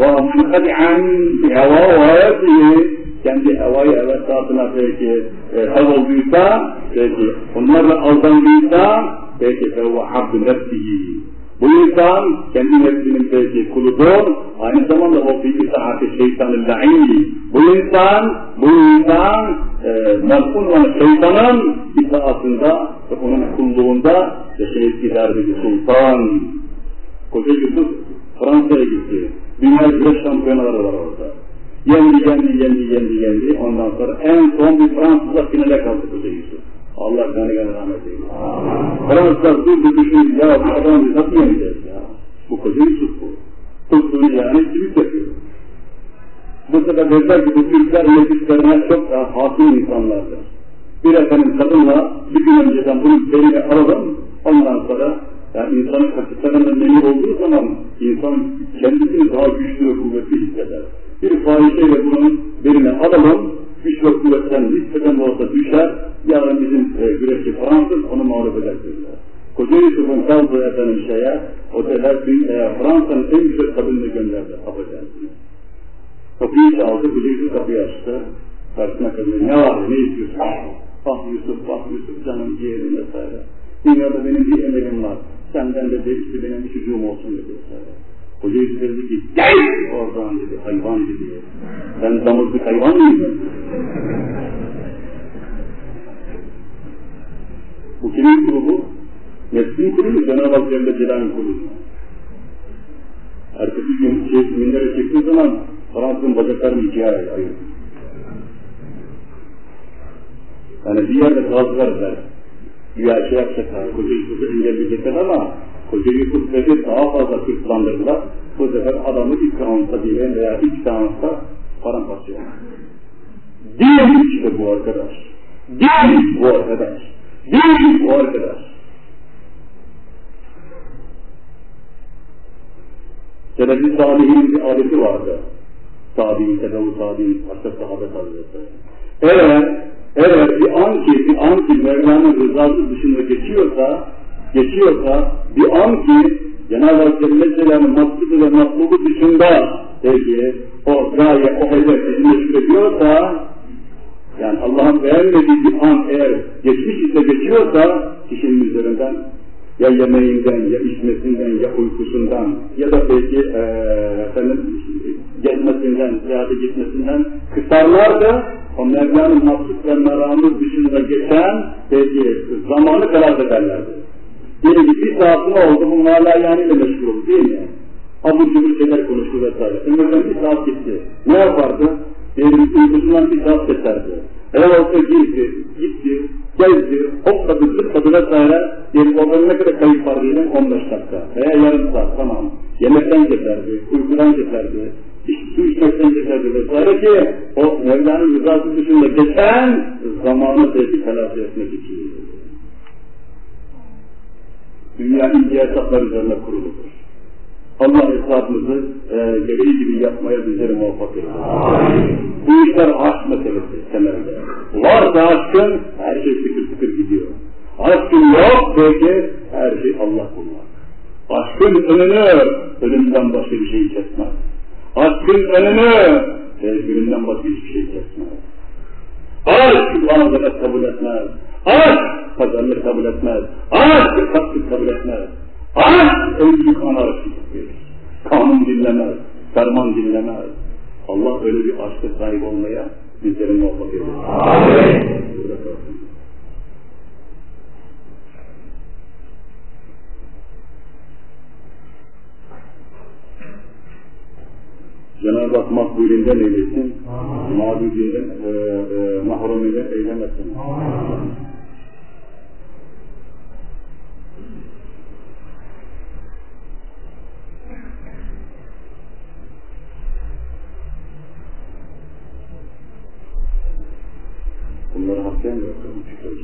وَمُنْخَدِعًا بِهَوَا وَهَيَتِهِ kendi havai evesatına peki e, olduysa, peki onlarla aldandıysa, peki fevve habdü nefsihi. Bu insan kendi nefsinin peki kuludur, aynı zamanda o fi saati şeytanın la'ini. Bu insan, bu insan e, merhum olan şeytanın itaatında ve onun kulluğunda şehit giderdeki sultan. Koca Yusuf Fransa'ya gitti. Dünya güreş şampiyonaları var orada. Yendi, yendi, yendi, yendi, yendi. Ondan sonra en son bir Fransızla finale kaldı Koca Yusuf. Allah gani gani rahmet eylesin. Fransızlar durdu düşündü ya bu adamı nasıl yeneceğiz ya? Bu Koca Yusuf bu. Tuttuğunu yani simit yapıyor. Bu sefer dediler ki bu Türkler meclislerine çok daha hakim insanlardır. Bir efendim kadınla bir gün önceden bunun belini alalım, ondan sonra yani insanın kasıtlarının nemi olduğu zaman insan kendisini daha güçlü ve kuvvetli hisseder. Bir fahişeyle bunun beline alalım, güç ve kuvvetten nispeten olsa düşer, yarın bizim e, güreşçi Fransız onu mağlup eder diyorlar. Koca Yusuf'un kaldığı efendim şeye, otele e, Fransa'nın en güzel kadınını gönderdi, affedersiniz. Kapıyı çaldı, Koca Yusuf kapıyı açtı. Karşısına kadın, ne var, ne istiyorsun? Ah Yusuf, ah Yusuf, canım ciğerim vesaire. Dünyada benim bir emelim var. Senden de işte benim çocuğum olsun dedi vesaire. Hoca Yusuf dedi ki, gel oradan dedi, hayvan dedi. Sen damızlık hayvan mıydın? Bu kimin grubu? Nefsin kurulu, Cenab-ı Hak Celle Celal'in kurulu. Ertesi gün şey, minlere çıktığı zaman Fransız'ın bacaklarını ikiye ayırdı. Yani bir yerde gaz verdiler. Güya şey yapacaklar, koca Yusuf'u engelleyecekler ama koca Yusuf dedi daha fazla hırslandırdılar. Bu sefer adamı ilk seansta diyelim veya ilk seansta paramparça. Değil işte bu arkadaş. Değil bu arkadaş. Değil bu arkadaş. Selefi Salih'in bir adeti vardı. Tabi'in, Sebevu Tabi'in, başka sahabe tabi'in. Eğer, eğer bir an ki, bir an ki Mevla'nın rızası dışında geçiyorsa, geçiyorsa, bir an ki Cenab-ı Celle Celal'in maksudu ve matlubu dışında peki o gaye, o hedef edilmiş ediyorsa, yani Allah'ın beğenmediği bir an eğer geçmiş ise geçiyorsa kişinin üzerinden ya yemeğinden, ya içmesinden, ya uykusundan ya da belki e, efendim, gezmesinden, seyahate gitmesinden kısarlar o Mevla'nın maksut ve meramı dışında geçen belki zamanı karar ederlerdi. Diyelim ki bir saat ne oldu, bu hala yani de meşgul oldu değil mi? Abur cubur şeyler konuştu vesaire. Ömürden bir saat gitti. Ne yapardı? Diyelim uykusundan bir saat geçerdi. Eğer olsa gitti, gitti, gezdi, hopladı, zıpladı vesaire, diyelim oradan ne kadar kayıp var diyelim 15 dakika veya yarım saat tamam. Yemekten geçerdi, uykudan geçerdi, su içmekten geçerdi vesaire ki o Mevla'nın rızası dışında geçen zamanı belki telafi etmek için. Dünya ince hesaplar üzerine kuruludur. Allah hesabımızı e, gereği gibi yapmaya bizleri muvaffak eylesin. Bu işler aşk meselesi temelde. Varsa aşkın her şey sıkır sıkır gidiyor. Aşkın yok peki her şey Allah kullar. Aşkın önünü ölümden başka bir şey kesmez. Aşkın önünü sevgilinden başka hiçbir şey kesmez. Aşk muhabbet kabul etmez. Aşk pazarlık kabul etmez. Aşk tatlık kabul etmez. Aşk en büyük anarşisttir. Kanun dinlemez, ferman dinlemez. Allah öyle bir aşka sahip olmaya bizleri muvaffak eylesin. Amin. Cenab-ı Hak makbulinden eylesin, mağdubinden, e, e, mahruminden eylemesin. Amin. Bunları haftaya mı bırakalım çıkacağız?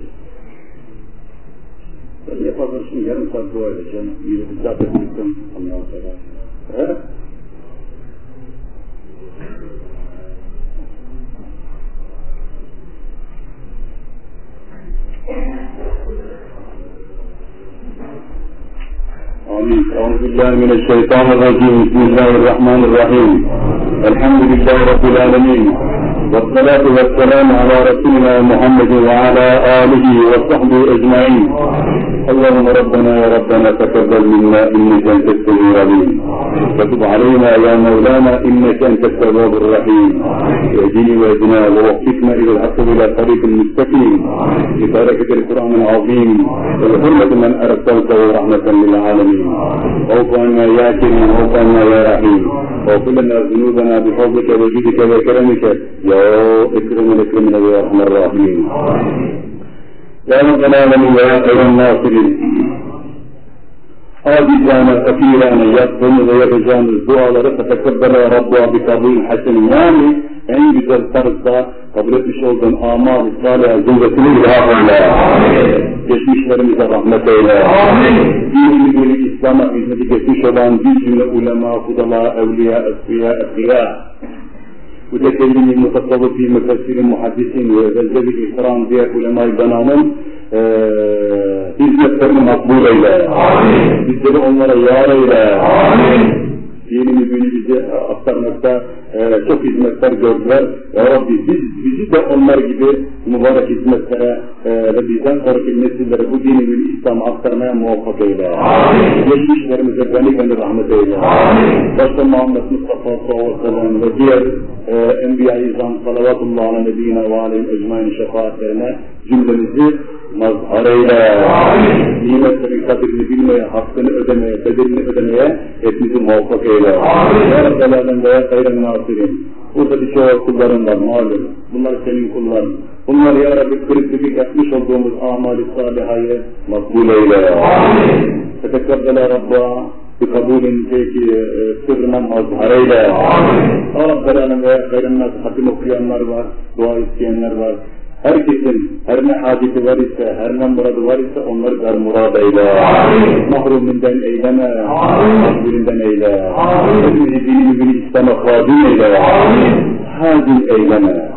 Ben şimdi yarım saat dua edeceğim. Bir zaten ettim ondan sonra. He? آمين أعوذ بالله من الشيطان الرجيم بسم الله الرحمن الرحيم الحمد لله رب العالمين والصلاة والسلام على رسولنا محمد وعلى آله وصحبه أجمعين. اللهم ربنا يا ربنا تقبل منا إنك أنت السميع العليم. وتب علينا يا مولانا إنك أنت التواب الرحيم. اهدني واهدنا ووفقنا إلى الحق إلى طريق المستقيم ببركة القرآن العظيم وبحرمة من أرسلته رحمة للعالمين. عوف عنا يا كريم عوف عنا يا رحيم. واغفر لنا ذنوبنا بفضلك وجودك وكرمك. يا اكرم الاكرم يا أرحم الراحمين. يا من العالمين يا خير الناصرين. آجزان أثيران يقوم ويرجان الدعاء لك تكبر يا رب بقبول حسن يعني عندك الفرزة قبلت شوزن آمار الصالحة زوجة لله geçmişlerimize rahmet eyle. Amin. Dinini böyle İslam'a hizmeti geçmiş olan bir cümle ulema, kudalar, evliya, esriya, esriya, mütekellimi, mutasavvufi, müfessiri, muhaddisin ve vezzevi ikram diğer ulema-i benanın e, hizmetlerini makbul eyle. Amin. Bizleri onlara yar Dinini bizi aktarmakta e, çok hizmetler gördüler. Ya Rabbi biz, bizi de onlar gibi mübarek hizmetlere e, ve bizden sonraki nesillere bu dini bil İslam'ı aktarmaya muvaffak eyle. Amin. Geçmişlerimize gani gani rahmet eyle. Amin. Başta Muhammed Mustafa sallallahu aleyhi ve sellem ve diğer e, Enbiya-i İzam salavatullah ala nebiyine ve aleyhim ecmain şefaatlerine cümlemizi mazhar eyle. Amin. Nimetlerin kadrini bilmeye, hakkını ödemeye, bedelini ödemeye hepimizi muvaffak eyle. Amin. Ya Rabbel Alem ve ya hayran nasirin. Burada birçok kulların var malum. Bunlar senin kulların. Bunlar ya Rabbi kırıklık yapmış olduğumuz amali salihayı makbul eyle. Amin. Tetekkabbela Rabba sırrına mazhar eyle. Amin. Ya Rabbel Alem ve hayran nasirin. Hatim okuyanlar var, dua isteyenler var. Herkesin her ne haceti var ise, her ne muradı var ise onları dar murad eyle. Mahruminden eyleme, mahruminden eyle. Hepimizi dini bir İslam'a hadim eyle. Hadim eyleme.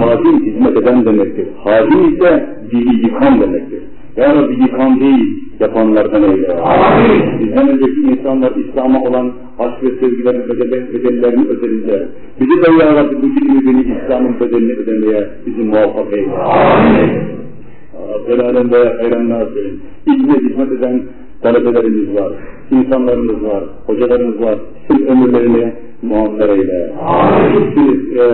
Hadim hizmet eden demektir. Hadim ise dini yıkan demektir. Ya Rabbi yıkan değil, yapanlardan eyle. Amin. Bizden önceki insanlar İslam'a olan aşk ve sevgilerin bedellerini ödeyince, bizi de Ya Rabbi bu beni İslam'ın bedelini ödemeye bizi muvaffak eyle. Amin. Celal'in ve hayran nasirin. İlme hizmet eden talebelerimiz var, insanlarımız var, hocalarımız var. Tüm ömürlerini muammer eyle. Siz e,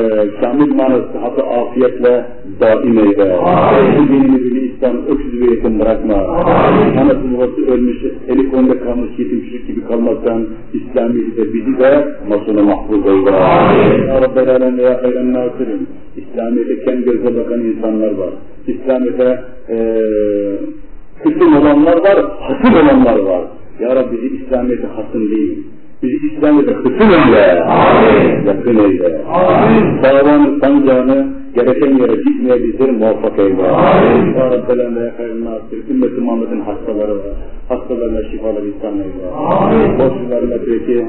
kamil manası hatta afiyetle daim eyle. Bu dinimizi İslam öksüz bir yetim bırakma. Anası babası ölmüş, eli konuda kalmış yetimçilik gibi kalmaktan İslamiyet'i de bizi de masona mahfuz eyle. Ya Rabbel Alem ve ya hayran nasirin. İslamiyet'e kendi gözle bakan insanlar var. İslamiyet'e e, hüsn olanlar var, hasıl olanlar var. Ya Rabbi bizi İslamiyet'e hasın değil. Bizi İslamiyet'e hüsn eyle. Amin. Yakın eyle. Amin. Davanı sancağını gereken yere gitmeye bizleri muvaffak eyle. Amin. Ya Rabbel Aleyhi hayırlı nasir. Ümmet-i Muhammed'in hastaları var. Hastalarına şifalar ihsan eyle. Amin. Borçlularına peki